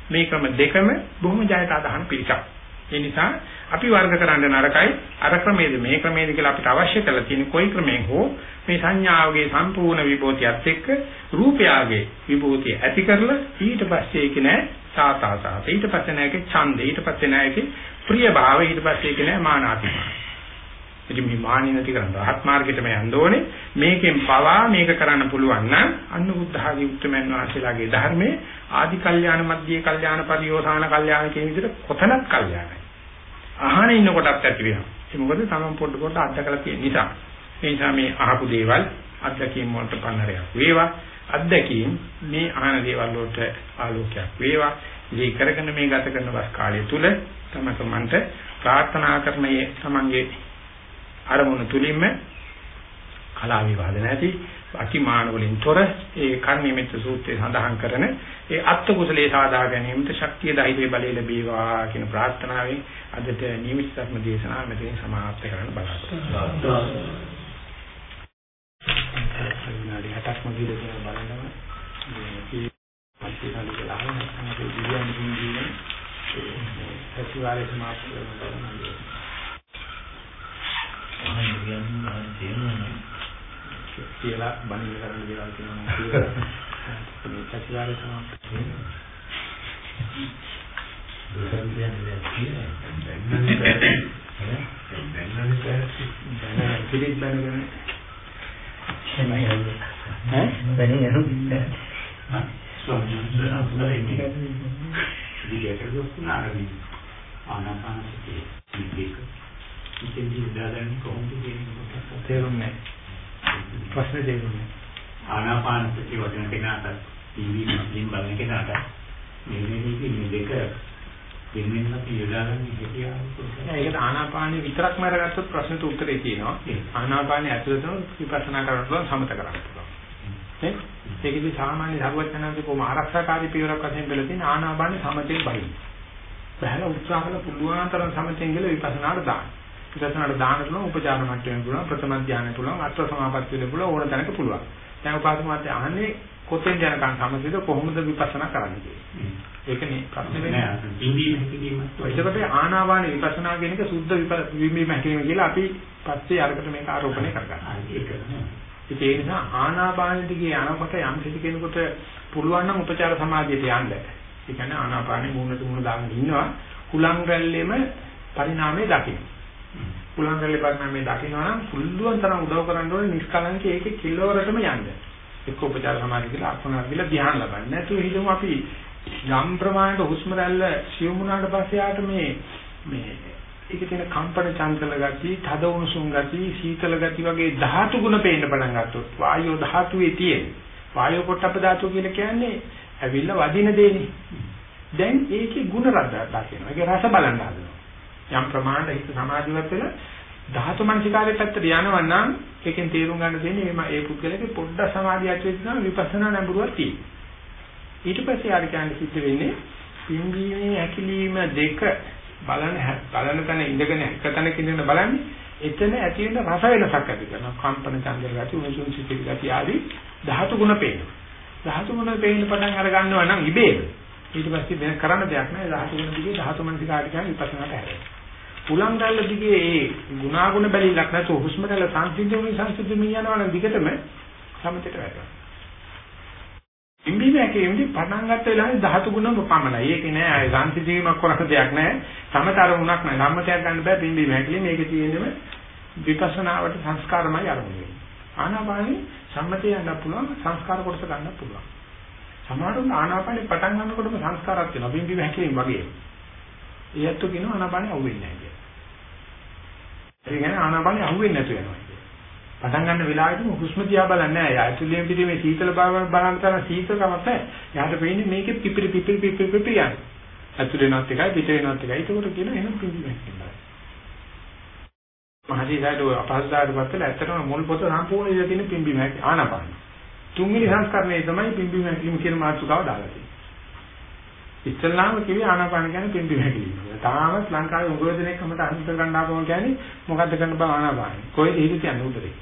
[SPEAKER 2] මේ ක්‍රම දෙකම බොහොම ජයට අදහන පිළිසක්. ඒ නිසා අපි වර්ග කරන්න නරකයි. අර ක්‍රමයේද මේ ක්‍රමයේද කියලා අපිට අවශ්‍ය කරලා තියෙන කොයි ක්‍රමයෙන් හෝ මේ සංඥාවගේ සම්පූර්ණ විභූතියත් එක්ක රූපයාගේ විභූතිය ඇති කරලා ඊට පස්සේ ඒක නෑ සාතාසාත ඊට පස්සේ නෑ ඒක ඡන්ද. ඊට පස්සේ නෑ ඒක ප්‍රිය භාව ඊට පස්සේ ඒක නෑ මානාතිමාන. ඉතින් මේ මානිය නැති කරන්න රහත් මාර්ගයටම යන්න ඕනේ. මේකෙන් පවා මේක කරන්න පුළුවන් නම් අන්න බුද්ධ ආදී උත්තරමන් වහන්සේලාගේ ධර්මයේ ආදි කල්යාණ මධ්‍ය කල්යාණ පරියෝසాన කල්යාණ කියන විදිහට කොතනක් කල්යාණයි. අහන ඉන්න කොටත් ඇති වෙනවා. ඒ මොකද තමන් පොඩ පොඩ අත්දකලා තියෙන නිසා. ඒ නිසා මේ අහපු දේවල් අත්දැකීම් වලට පන්නරයක් වේවා. අත්දැකීම් මේ අහන දේවල් වලට ආලෝකයක් වේවා. ඉතින් කරගෙන මේ ගත කරන වස් කාලය තුල තමකමන්ට ප්‍රාර්ථනා කරන මේ තමන්ගේ අරමුණු තුලින්ම කලා විවාද නැති අතිමාන වලින් තොර ඒ කර්ණිමිත සූත්‍රයේ සඳහන් කරන ඒ අත්ත කුසලයේ සාදා ගැනීමට ශක්තිය ධෛර්ය බලය ලැබේවා කියන ප්‍රාර්ථනාවෙන් අදට නිමිති ධර්ම දේශනාව මෙතෙන් සමාප්ත කරන්න බලාපොරොත්තු වෙනවා. විනාඩි 60ක් මගින් බලනවා. මේ පස්සේ කාලේ ගලහන තමයි දිව්‍යන් දින්නේ ඒ සතිවාරයේ සමාප්ත කරනවා. කියලා බණින කරන්න දේවල් තියෙනවා කියලා මේ සතිවාරය සමාප්ත වෙනවා. දුරන් කියන්නේ කියන්නේ බැන්නනේ බැන්නනේ ඉතින්දී උදාහරණ කොහොමද කියන්නේ තේරුන්නේ ප්‍රශ්නේ තේරුන්නේ ආනාපාන සති වචන කෙනාට ටීවී මැදින් බලන කෙනාට මේ මේ මේ දෙක
[SPEAKER 3] දෙන්නෙන් අපි යොදාගන්නේ හිතියාවුත්
[SPEAKER 2] ඒකට ආනාපානෙ විතරක්ම අරගත්තොත් ප්‍රශ්නෙට උත්තරේ තියෙනවා. ආනාපානෙ ඇතුළතම විපස්සනා කරන්න පුළුවන් සමත කරන්න පුළුවන්. ඒකදී සාමාන්‍ය ධර්මචනන්දේ කොහොම ආරක්ෂාකාරී පියවරක් වශයෙන් බෙල තියෙන ආනාපානෙ සමතේ බහින්න. බහැලා උත්සාහ කළ පුළුවන් තරම් සමතෙන් ගිල විපස්සනාට දාන්න. විපස්සනාට දාන්න පුළුවන් උපචාර මට්ටමෙන් පුළුවන් ප්‍රථම ධානය පුළුවන් අත්ව වෙන්න පුළුවන් ඕන තැනක පුළුවන්. දැන් උපාසක මාත්‍ය අහන්නේ කොතෙන් යනකම් සමතේද කොහොමද විපස්සනා කරන්නේ කියලා. ඒකනේ ප්‍රශ්නේ වෙන්නේ.
[SPEAKER 3] ඉන්දීම හිතීමත්
[SPEAKER 2] එතකොට ආනාපාන විපස්සනා කියන එක සුද්ධ විපස්සීම හැකීම කියලා අපි පස්සේ අරකට මේක ආරෝපණය කරගන්නවා.
[SPEAKER 3] ඒක
[SPEAKER 2] ඒ නිසා ආනාපාන දිගේ යනකොට යම් කිසි කෙනෙකුට පුළුවන් නම් උපචාර සමාධියට යන්න. ඒ කියන්නේ ආනාපානෙ මූණට මූණ දාගෙන ඉන්නවා. හුලං රැල්ලෙම පරිණාමය දකින්න. හුලං රැල්ලේ පරිණාමය දකින්නවා නම් පුළුවන් තරම් උදව් කරන්න ඕනේ නිෂ්කලංක ඒකේ කිලෝරටම යන්න. එක්ක උපචාර සමාධිය කියලා අකුණක් කියලා ධ්‍යාන ලබන්න. නැතු හිතමු අපි යම් ප්‍රමාණයට හුස්ම රැල්ල සියුම් වුණාට පස්සේ ආට මේ මේ ඒකේ තියෙන කම්පන චංචල ගති, තද උණුසුම් ගති, සීතල ගති වගේ ධාතු ගුණ පේන්න පටන් ගත්තොත් වායෝ ධාතුවේ තියෙන වායෝ පොට්ටප ධාතුව කියලා කියන්නේ ඇවිල්ලා වදින දෙන්නේ. දැන් ඒකේ ගුණ රස දකිනවා. ඒකේ රස බලන්න හදනවා. යම් ප්‍රමාණයට හිත සමාධිවත් වෙලා ධාතු මනසිකාරයේ පැත්තට යනවා නම් ඒකෙන් තේරුම් ගන්න දෙන්නේ මේ ඒ පුද්ගලයාගේ පොඩ්ඩ සමාධිය ඇති වෙච්ච විපස්සනා නඹරුවක් තියෙනවා. ඊට පස්සේ ආර කියන්නේ සිද්ධ වෙන්නේ පින්දීමේ ඇකිලිම දෙක බලන බලන තැන ඉඳගෙන එක තැනක ඉඳගෙන බලන්නේ එතන ඇති වෙන රස වෙනසක් ඇති කරනවා. කම්පන චන්දර ගති උණුසුම් සිතිවිලි ගති ආදී ධාතු ගුණ පේනවා. ධාතු ගුණ පේන්න පටන් අර ගන්නවා නම් ඉබේම. ඊට පස්සේ වෙන කරන්න දෙයක් නැහැ. ධාතු ගුණ දිගේ ධාතු මනසිකාට කියන විපස්සනාට හැරෙනවා. උලංගල්ල දිගේ ඒ ගුණාගුණ බැලිලක් නැතුව හුස්ම රැල්ල සංසිද්ධුමි සංසිද්ධුමි යනවා නම් දිගටම සමතේට වැටෙනවා ඉම්බීම හැකෙන්නේ පටන් ගත්ත වෙලාවේ ධාතු ගුණම පමණයි. ඒක නෑ ආය සංසිද්ධීමක් කරන දෙයක් නෑ. සමතරුණක් නෑ. ධම්මතයක් ගන්න බෑ පිම්බීම හැකෙන්නේ. මේක තියෙන්නේ විපස්සනාවට සංස්කාරමයි අරමුණ. ආනාපානි සම්මතය යන්න පුළුවන් සංස්කාර කොටස ගන්න පුළුවන්. සමහරවිට ආනාපානි පටන් ගන්නකොටම සංස්කාරات වෙනවා. පිම්බීම හැකෙන්නේ වගේ. ඒත් කියනවා ආනාපානි අහුවෙන්නේ නැහැ කියලා. ඒ කියන්නේ ආනාපානි අහුවෙන්නේ නැතු වෙනවා. පටන් ගන්න වෙලාවෙදිම හුස්ම දිහා බලන්නේ නැහැ. යා ඇතුළේම පිටිමේ සීතල බව බලන තරම් සීතලකමක් නැහැ. යාට පේන්නේ මේකේ පිපිරි පිපිරි පිපිරි පිපිරි යන්නේ. ඇතුළේනත් එකයි පිටේනත් එකයි. ඒකට කියන එහෙම පිළිගන්නේ කියලා. මහදීසාරට අපහසුතාවට පස්සෙ ඇත්තටම මුල් පොත සම්පූර්ණ ඉඳලා තියෙන පිම්බීම ආනාපාන. තුන්වෙනි සංස්කරණය තමයි පිම්බීම හැකිලිම කියන මාතෘකාව දාලා තියෙන්නේ. ඉස්සල්ලාම කිව්වේ ආනාපාන කියන්නේ පිම්බීම හැකිලිම. තාමත් ලංකාවේ උගව දෙනෙක්ම අන්තර ගන්න ආපම කියන්නේ මොකද්ද කරන්න බෑ ආනාපාන. කොහෙද හිත කියන්නේ උදේ.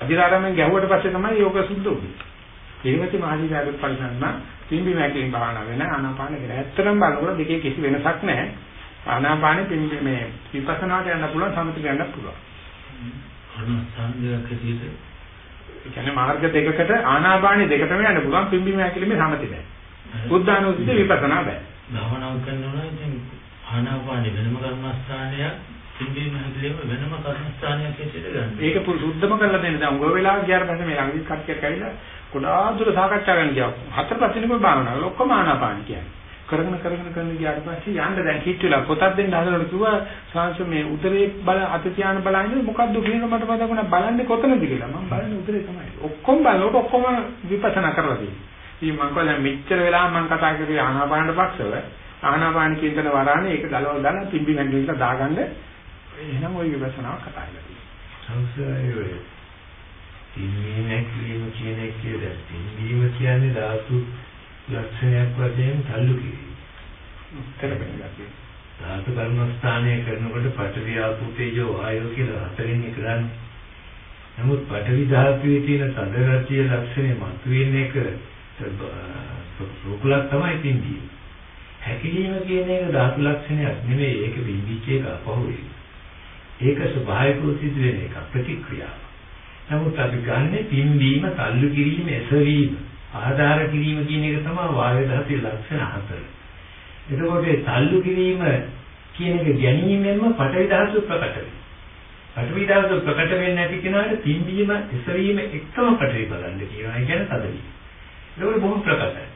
[SPEAKER 2] අධිරාරමෙන් ගැහුවට පස්සේ තමයි යෝග සුද්ධ වෙන්නේ. ඒකති මහදීසාරුත් පරිසන්න පිම්බි මැකිලින් භාවනා වෙන ආනාපාන කියලා. ඇත්තටම බලනකොට දෙකේ කිසි වෙනසක් නැහැ. ආනාපානෙ පිම්බි මේ විපස්සනාට යන්න පුළුවන් සමථ යන්න පුළුවන්. ඒ කියන්නේ මාර්ග දෙකකට ආනාපානෙ දෙකටම යන්න පුළුවන් පිම්බි මැකිලිමේ සමථ බෑ. බුද්ධානුස්සති විපස්සනා බෑ.
[SPEAKER 3] භාවනාව කරනවා ඉතින් ආනාපානෙ වෙනම කර්මස්ථානයක් සිද්ධීම හැදලෙම වෙනම කර්මස්ථානයක් ඇටියට ගන්න.
[SPEAKER 2] ඒක පුරුද්දම කරලා දෙන්න. දැන් උගව වෙලාව ගියාට පස්සේ මේ ළඟදී කට්ටියක් ඇවිල්ලා ගොඩාක් දුර සාකච්ඡා කරන්න ගියා. හතර පස්වෙනිම භාවනාව. ඔක්කොම ආනාපාන කියන්නේ. කරගෙන කරගෙන කරගෙන ගියාට පස්සේ යන්න දැන් වෙලා පොතක් දෙන්න හදනකොට කිව්වා සාංශ මේ උදරේ බල අත තියාන බලන්නේ මොකද්ද කියන මට මතකුණා බලන්නේ කොතනද කියලා. මම බලන්නේ උදරේ තමයි. ඔක්කොම බලනකොට ඔක්කොම විපස්සනා කරලා තියෙනවා. ඉතින් මම කිව්වා මෙච්චර වෙලා මම කතා කරේ ආනාපානට පස්සව ආනාපාන කියන වරානේ ඒක ගලවලා දාලා පිම්බි නැගිලා දාගන්න එහෙනම් ওই විපස්සනාව කතා කරලා
[SPEAKER 3] තින්වීම හැකිලිම කියන එකේ තින්වීම කියන්නේ ධාතු ලක්ෂණයක් වශයෙන් තල්ලු කිරීම.
[SPEAKER 2] උත්තර දෙන්නත්.
[SPEAKER 3] ධාතු කර්මස්ථානය කරනකොට පඨවි ආපෝ තේජෝ වායෝ කියලා හතරෙන් කරන්නේ. නමුත් පඨවි ධාතුවේ තියෙන තදගතිය ලක්ෂණය මතුවෙන එක රූපලක් තමයි තින්වීම. හැකිලිම කියන එක ධාතු ලක්ෂණයක් නෙමෙයි ඒක විවිච්ච එක අපහුවේ. ඒක ස්වභාවිකව සිදු වෙන එක ප්‍රතික්‍රියාව. නමුත් අපි ගන්නෙ පිම්බීම, තල්ලු කිරීම, එසවීම, ආධාර කිරීම කියන එක තමයි වායු ධාතුවේ ලක්ෂණ හතර. එතකොට ඒ තල්ලු කිරීම කියන එක ගැනීමෙන්ම පඨවි ධාතුව ප්‍රකට වෙනවා. පඨවි ධාතුව ප්‍රකට වෙන්නේ නැති කෙනාට පිම්බීම, එසවීම එකම පඨවි බලන්න කියනවා. ඒ කියන්නේ තදවීම. ඒක බොහොම ප්‍රකටයි.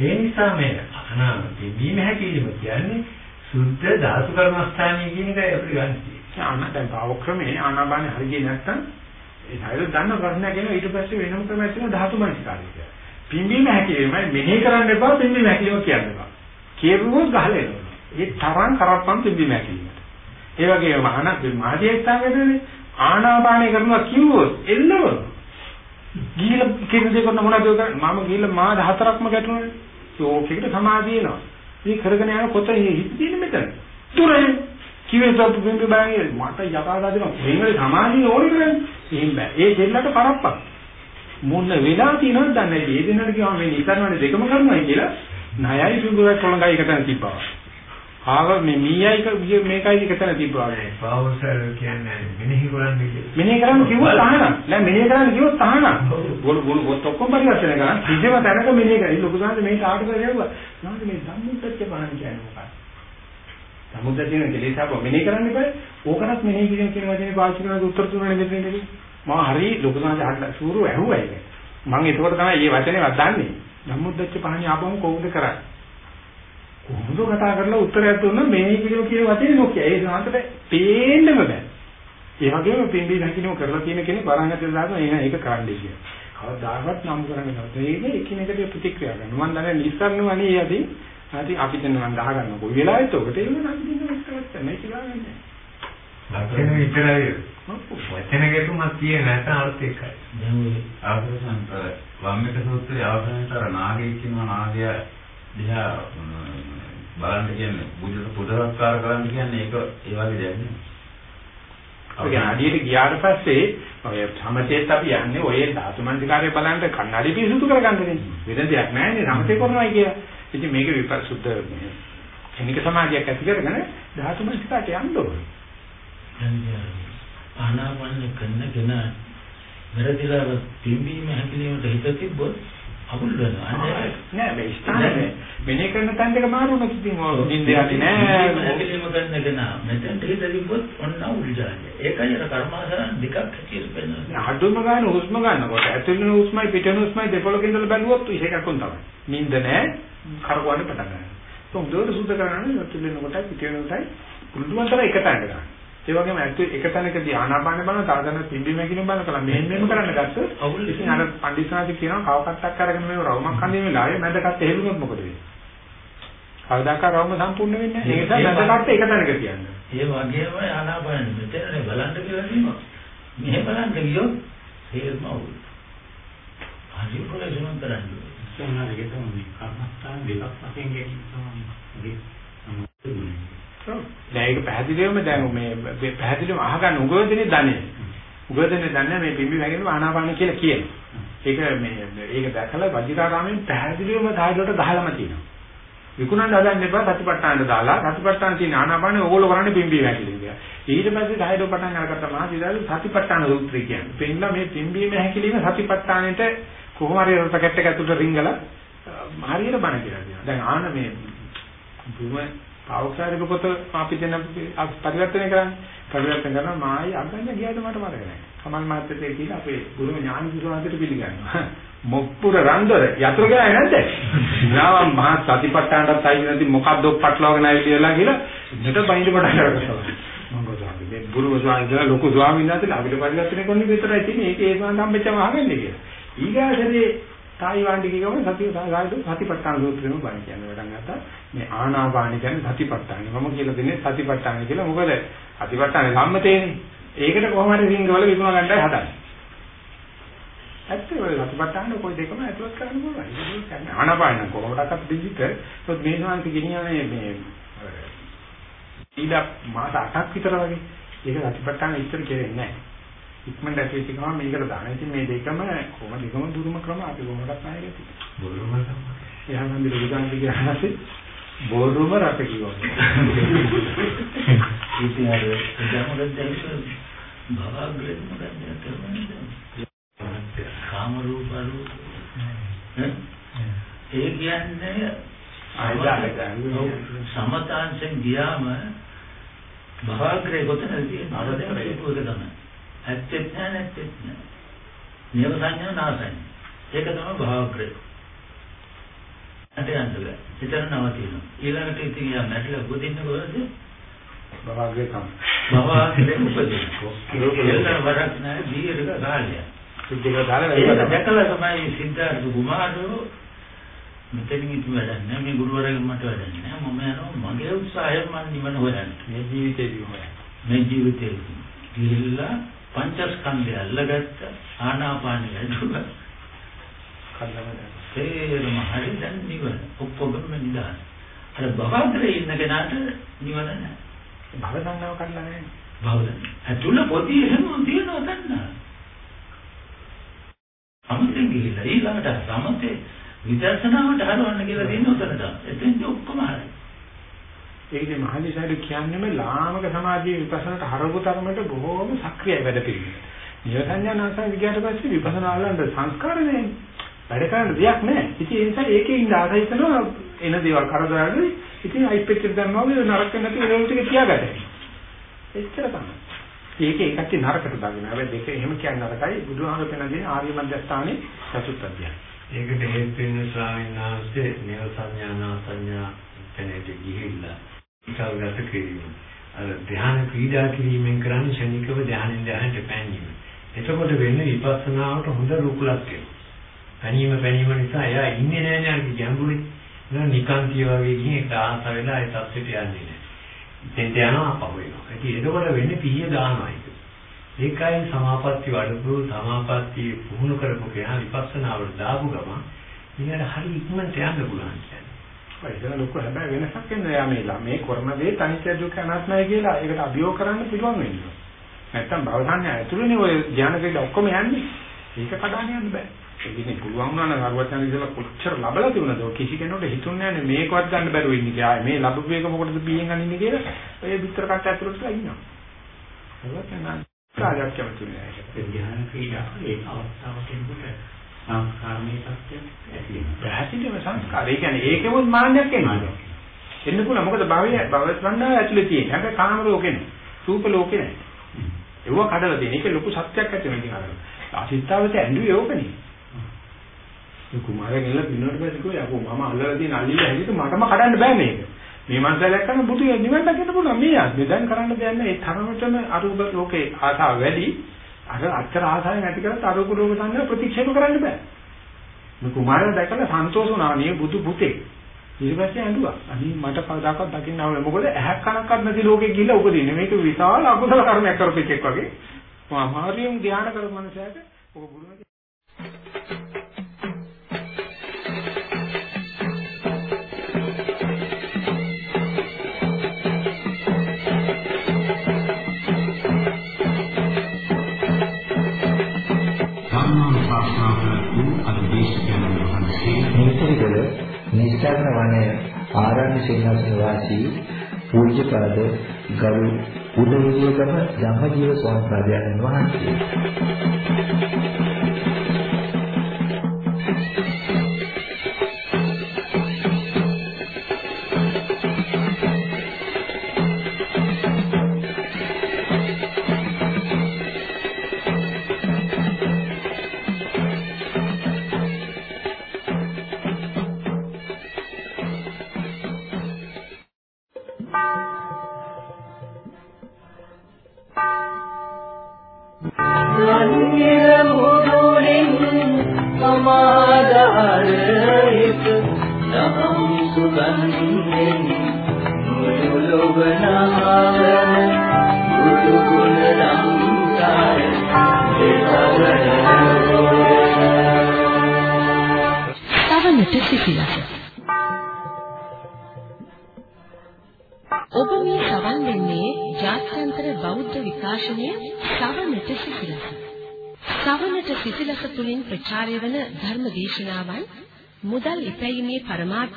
[SPEAKER 3] ඒ නිසා මේ අනාම තිබීම හැකීම කියන්නේ සුද්ධ ධාතු කර්මස්ථානයේ කියන එකයි අපිට ගන්න තියෙන්නේ. ආන්න දැන් භාව ක්‍රමේ ආනාපාන හරියට නැත්තම් ඒ හැර ගන්න ප්‍රශ්නයක් එනවා ඊට පස්සේ වෙනම ක්‍රමයක් තියෙනවා ධාතු මනසිකාරය කියලා. පිම්බීම හැකීම මෙහෙ කරන්න එපා පිම්බීම හැකීම
[SPEAKER 2] කියන්නවා. කියවුවොත් ගහලෙනවා. ඒ තරම් කරප්පන් පිම්බීම හැකීමට. ඒ වගේම මහාන මහදී ස්ථානයේදී ආනාපානය කරනවා කිව්වොත් එල්ලවනවා. ගිහිල්ලා කියන දේ කරන මොනවද කරන්නේ? මම ගිහිල්ලා මාස හතරක්ම ගැටුණානේ. යෝගිකට සමාධිය එනවා. ඉතින් කරගෙන යන කොතේ හිටින්නේ මෙතන? තුරේ කිව්වේ තත් වෙන්න බෑ මට යකාදා දෙනවා. මේකේ සමාධිය ඕනේ කරන්නේ. එහෙම බෑ. ඒ දෙන්නට කරප්පක්. මොන වෙලා තියෙනවද දන්නේ නැහැ. ඒ දෙන්නට කියවම මේ නිකන්වනේ දෙකම කරනවා කියලා ණයයි සුදුරක් කොළඟයි එකතන තිබ්බා. භාව මේ මීයයි මේකයි එකතන තිබ්බා
[SPEAKER 3] නේ. භාවසල් කියන්නේ මෙනෙහි කරන්නේ කියලා.
[SPEAKER 2] මෙනෙහි කරන්නේ කිව්වොත් තහනම්. නෑ මෙනෙහි කරන්නේ කිව්වොත් තහනම්. බොළු බොළු බොත් ඔක්කොම පරිවර්තන කරනවා. කිසිම තැනක මෙනෙහි කරන්නේ ලොකු සාහන්ද මේ කාට කියවුවා. නෝන්ද මේ සම්මුද්දච්ච පහන් කියන්නේ මොකක්ද? සම්මුද්ද කියන කෙලෙසාව මෙනෙහි කරන්න බෑ. ඕකටත් මෙනෙහි කිරීම කියන වචනේ පාවිච්චි කරන උත්තර තුනනේ දෙන්නේ. මම හරි ලොකු සාහන්ද අහන්න සූරු ඇහුවා ඒක. මම ඒකට තමයි මේ වචනේ වදන්නේ. සම්මුද්දච්ච පහන් ආපහු කොහොමද කරන්නේ? හොඳ කතා කරලා උත්තරයක් දුන්නොත් මේ කියන කියන වචනේ නොකිය. ඒ සාන්තට පේන්නම බෑ. ඒ වගේම පින්බි නැකිනව කරලා තියෙන කෙනෙක් වරහන් ඇතුළේ දාගෙන එන එක කාණ්ඩේ කියන. කවදාවත් නම් කරන්නේ නැහැ. ඒක එකිනෙකට ප්‍රතික්‍රියා කරනවා. මම දැන් ඉස්සන්නම අනේ යදී. ඇති අපිට නම් ගහගන්න කොයි වෙලාවෙත් ඔකට ඒක නම් දිනන ඉස්සරත් නැහැ කියලා
[SPEAKER 3] නේද? දකින විතරයි. වචන ගැටුමක් තියෙන නැත අර්ථ එකයි.
[SPEAKER 4] දැන් ඔය ආගම සම්ප්‍රදාය වම්මක සූත්‍රයේ ආගමෙන් තර නාගය කියනවා නාගය දිහා බලන්න කියන්නේ බුදුට පුදරස්කාර කරන්න කියන්නේ ඒක ඒ වගේ දෙයක් නෙවෙයි.
[SPEAKER 2] ඔය අඩියට ගියාට පස්සේ ඔය සමතේත් අපි යන්නේ ඔය ධාතුමන්තිකාරය බලන්න කණ්ණාඩි පිරිසුදු කරගන්නනේ. වෙන දෙයක් නැහැ නේ සමතේ කරනවා කියලා. ඉතින් මේක විපස්සුද්ධ කෙනික සමාධියක් ඇති කරගෙන ධාතුමන්තිකාට යන්න ඕනේ.
[SPEAKER 5] ආනාපාන කරනගෙන වැරදිලා පිම්බීම හැකිලීමට හිත තිබ්බොත් අවුල් වෙනවා
[SPEAKER 2] නෑ මේ ස්ථානේ මෙනේ කරන තැන් දෙක මාරුනොත් ඉතින් ඕක නිින්ද යන්නේ නෑ
[SPEAKER 5] ඕකෙම ගන්න දෙනා මෙතෙන් දෙදරිපොත් ඔන්න උල්ජාන්නේ ඒකයි අර කර්මාසන දෙකක් කියලා පෙන්නනවා
[SPEAKER 2] හඩුම ගන්න හුස්ම ගන්නකොට. ඇතුළේ හුස්මයි පිටේ හුස්මයි දෙපොලක ඉඳලා බැලුවොත් ඒකක් උන් තමයි. නිින්ද නෑ කරකවන්න පටන් ගන්නවා. තොම් දෙවල සුද්ධ කරන්නේ ඇතුළේ නකොටයි පිටේ නකොටයි පුළුවන් තරම් එකට අඬ ගන්න. ඒ වගේම ඇත්තට එක තැනකදී ආනාපාන බලන තාදන පිම්බීම කියන බලන කල මෙහෙම මෙහෙම කරන්න ගත්තොත් අවුල් ඉතින් අර පඬිස්සනාති කියනවා කවකටක් අරගෙන මේ රවුමක් කන්නේ වෙලාවේ මැදකට හේතුනොත් මොකද වෙන්නේ? කවදාක රවුම සම්පූර්ණ වෙන්නේ නැහැ. ඒක තමයි මැදකට එක තැනක කියන්නේ.
[SPEAKER 5] ඒ වගේම ආනාපාන මෙතනනේ බලන්න කියලා කියනවා. මෙහෙ බලන්න ගියොත් හේල්ම අවුල්. හරි ප්‍රයෝජන කරන්නේ.
[SPEAKER 3] සෝනාරේ තමයි කර්මස්ථාන දෙකක් වශයෙන් ගැටීම තමයි.
[SPEAKER 2] දැන් ඒක පැහැදිලිවම දැන් මේ පැහැදිලිවම අහගන්න උගෝදනේ දන්නේ. උගෝදනේ දන්නේ මේ පිම්බි වැගෙනම ආනාපාන කියලා කියනවා. ඒක මේ ඒක දැකලා වජිරාරාමෙන් පැහැදිලිවම සායලට ගහලම තියෙනවා. විකුණන්න හදන්න එපා සතිපට්ඨාන දාලා සතිපට්ඨාන තියෙන ආනාපානෙ ඕගොල්ලෝ කරන්නේ පිම්බි වැකිලිම කියලා. ඊට පස්සේ ධෛර්ය පටන් අරගත්තා මහසිදාලු සතිපට්ඨාන සූත්‍රය කියන්නේ. පෙන්නලා මේ පිම්බීම හැකිලිම සතිපට්ඨානෙට කොහොම හරි රොකට් එක ඇතුළට රිංගලා හරියට බණ කියලා කියනවා. දැන් ආන මේ බුම ඖෂධික පොත අපි දෙන පරිවර්තනය කරන්නේ. පරිවර්තන කරනවා මායි අගන්න ගියාද මට මතක නැහැ. කමල් මාත්‍යතේ කියලා අපේ ගුරුම ඥාන කිසුනාන්දට පිළිගන්නවා. මොක්පුර රන්දර යතර ගෑ නැද්ද? නාම මහා සතිපට්ඨානට තයි නැති මොකද්ද ඔක්පට්ලවගෙන ආවිදලා කියලා නෙට බයින්ද කොට කරගන්නවා. මම ගොඩාක් මේ ගුරු ස්වාමීන් ලොකු ස්වාමීන් වහන්සේලා අපිට පරිවර්තනය කරන්න විතරයි තියෙන්නේ. ඒකේ ඒ සම්බෙච්චම අහගන්නේ කියලා. ඊගාසරේ තායිවාන් දිගම සතිය සාගායතු සතිපට්ඨාන සූත්‍රෙම බණ කියන වැඩක් නැත්තා. මේ ආනාපාන කියන්නේ සතිපට්ඨාන. මම කියලා දෙන්නේ සතිපට්ඨාන කියලා. මොකද සතිපට්ඨාන සම්මතේනේ. ඒකට කොහොම හරි සිංහවල විකුණ ගන්නයි හදන්නේ. ඇත්තම සතිපට්ඨාන કોઈ දෙකම ඇතුළත් කරන්න ඕනේ. ආනාපාන කොහොමඩක්වත් ඩිජිටල්. ඒත් මේ ශාන්ති ගෙනියන්නේ මේ ඊළඟ මාස 8ක් විතර වගේ. ඒක සතිපට්ඨාන ඉස්සර කෙරෙන්නේ නැහැ. ඉක්මනට ඇති වෙච්ච ගමන් මේකට දාන. ඉතින් මේ දෙකම කොහොම දෙකම දුරුම ක්‍රම අපි කොහොමදක් ආයේ
[SPEAKER 3] දුරුම තමයි.
[SPEAKER 2] එහා නම් දිරුදාන්ති කියනහසේ බොරුම රට කිව්වා.
[SPEAKER 5] ඉතින් අර ජනමද දැක්කම භවග්‍රේම දැක්කම කාම රූප රූප ඒ කියන්නේ ආයතන සමතාංශෙන් ගියාම භවග්‍රේ කොතනද තියෙන්නේ? අර දැන් ඒක තමයි. ඇත්තෙත් නැහැ නැත්තෙත් නැහැ. නියම සංඥා නාසඤ්ඤා. ඒක තමයි භාවග්‍රහ. අධ්‍යාන්තල. හිතන නවතිනවා. ඊළඟට ඉතින් යා නැටලා උපදින්න කොහොමද?
[SPEAKER 2] භාවග්‍රහ තමයි.
[SPEAKER 5] භාවග්‍රහ උපදින. ඒකට වරක් නැහැ දීර්ඝ කාලයක්.
[SPEAKER 2] සිද්ධිකව දාලා
[SPEAKER 5] ඒක දැකලා තමයි සිද්ධාර්ථ කුමාරෝ මෙතනින් ඉතු වැඩක් නෑ මේ ගුරුවරයන් මට වැඩක් නෑ මම යනවා මගේ උත්සාහයෙන් මම නිවන හොයන්නේ
[SPEAKER 2] මේ ජීවිතේදී හොයන්නේ
[SPEAKER 5] මේ ජීවිතේදී ගිහිල්ලා පංචස්කන්ධය අල්ලගත්ත ආනාපානිය ඇදුවා.
[SPEAKER 2] කල්ලාම
[SPEAKER 5] තේරම හරි දැන් නිවන. ඔක්කොගම නිදාන අර භවන්තරේ ඉන්න කෙනාට නිවන නැහැ.
[SPEAKER 2] භව සංඥාව කල්ලා නැහැ.
[SPEAKER 5] භවද ඇතුළ පොඩි එහෙම තියෙනවා දන්නා අමුතෙන් ගිහිල්ලා ඊළඟට සමතේ විදර්ශනාවට හරවන්න කියලා දෙන්න උතන තමයි එතෙන්ද ඔක්කොම හරි
[SPEAKER 2] ඒකනේ මහනිසාරි කියන්නේ මේ ලාමක සමාධියේ විපස්සනාට හරවපු තරමට බොහෝම සක්‍රියයි වැඩ පිළිවෙල. නියසඤ්ඤානාසන විගයට පස්සේ විපස්සනා වලට සංස්කාර නේ වැඩ කරන්න දෙයක් නැහැ. ඉතින් ඒ නිසා ඒකේ ඉඳ ආසයි කරනවා එන දේවල් කරදරන්නේ. ඉතින් අයිපෙච්චර දැම්මම නරක නැති ඒවල ටික තියාගන්න. එච්චර තමයි. ඒකේ එකක් නරකට දාගෙන. හැබැයි දෙක එහෙම කියන්නේ නරකයි. බුදුහාමර පෙනදී ආර්ය මධ්‍යස්ථානයේ චතුත් අධ්‍යයනය.
[SPEAKER 3] ඒකට හේතු වෙන ස්වාමීන් වහන්සේ නේව සංඥා නා සංඥා තැනට ගිහිල්ලා ඉතාලගත කිරීම. අර ධ්‍යාන ක්‍රීඩා කිරීමෙන් කරන්නේ ශනිකව ධ්‍යානෙන් ධ්‍යානට පැනීම. එතකොට වෙන්නේ විපස්සනාවට හොඳ රුකුලක් එනවා. පැනීම පැනීම නිසා එයා ඉන්නේ නැහැ නේ අර ගැඹුරේ. නේද නිකාන්තිය වගේ ගිහින් ඒක ආස වෙලා ඒ තත්ත්වයට යන්නේ නැහැ. දෙන්න යනවා පහ වෙනවා. ඉතින් එතකොට වෙන්නේ පිහිය දානවා ඒක. ඒකයි සමාපatti වඩපු සමාපatti පුහුණු කරපු කෙනා විපස්සනාවට දාපු ගමන් ඉතින් හරි ඉක්මනට යන්න පුළුවන් කියන්නේ.
[SPEAKER 2] ඒක ලොකු හැබැයි වෙනසක් වෙනවා යා මේ මේ කර්ම දේ තනිච්ච දුක්ඛ අනාත්මයි කියලා ඒකට අභියෝග කරන්න පුළුවන් වෙනවා. නැත්තම් භවසන්නේ ඇතුළේනේ ඔය ධානය කියලා ඔක්කොම යන්නේ. ඒක කඩාගෙන යන්න බෑ. ඒ කියන්නේ පුළුවන් වුණා නම් අරවචන ඉඳලා කොච්චර ලබලා තිබුණද ඔය කිසි කෙනෙකුට හිතුන්නේ නැහැ මේකවත් ගන්න බැරුව ඉන්නේ කියලා. මේ ලැබුව එක මොකටද බීයෙන් අනින්නේ කියලා ඔය විතර කට ඇතුළට ඉන්නවා. අරවචන කාර්යයක් කැමති නෑ.
[SPEAKER 5] ඒ ධ්‍යාන ක්‍රීඩා ඒ අවස්ථාවට එනකොට සංස්කාරමේ සත්‍ය ඇති වෙනවා
[SPEAKER 2] පැහැදිලිව සංස්කාර. ඒ කියන්නේ ඒකෙමුත් මාන්නයක් එනවා. එන්න පුළුවන්. මොකද භවය භව සංඥා ඇතුලේ තියෙන. හැබැයි කාම ලෝකේ නේ. රූප ලෝකේ නේ. ඒව කඩලා දෙන. ඒක ලොකු සත්‍යයක් ඇති වෙන අර. අසිතාවත ඇඬුවේ ඕකනේ. ඒ කුමාරයා ගෙනලා පින්නවට පස්සේ කිව්වා යකෝ මම අල්ලලා තියෙන අල්ලිල හැදිට මටම කඩන්න බෑ මේක. මේ මනසල දැක්කම බුදු නිවන් දකින්න පුළුවන් මේ ආත්මේ දැන් කරන්න දෙයක් නැහැ. ඒ තරමටම අරූප ලෝකේ ආසාව වැඩි. අර අච්චර ආසාවෙන් ඇති කරත් අරූප ලෝක සංඥා ප්‍රතික්ෂේප කරන්න බෑ. මේ කුමාරයා දැකලා සන්තෝෂ වුණා නේ බුදු පුතේ. ඊට පස්සේ ඇඬුවා. අනේ මට කවදාකවත් දකින්න ආවේ මොකද ඇහක් කනක්වත් නැති ලෝකෙ ගිහිල්ලා උපදින්නේ. මේක විශාල අකුසල කර්මයක් කරපෙච්චෙක් වගේ. මම අමාරියම් ධ්‍යාන කරපු මනුස්සයාට ඔක බුදුම
[SPEAKER 6] නිස්සාරණ වනයේ ආරණ්‍ය සේනාසන වාසී පූජ්‍යපද ගරු උදවියගම ධම්මජීව ස්වාමීන් වහන්සේ.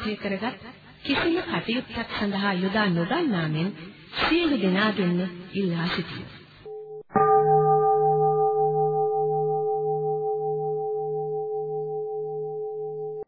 [SPEAKER 7] පරමාර්ථය කරගත් කිසිම කටයුත්තක් සඳහා යොදා නොගන්නා මෙන් සියලු දෙනාගෙන්ම ඉල්ලා සිටිනවා.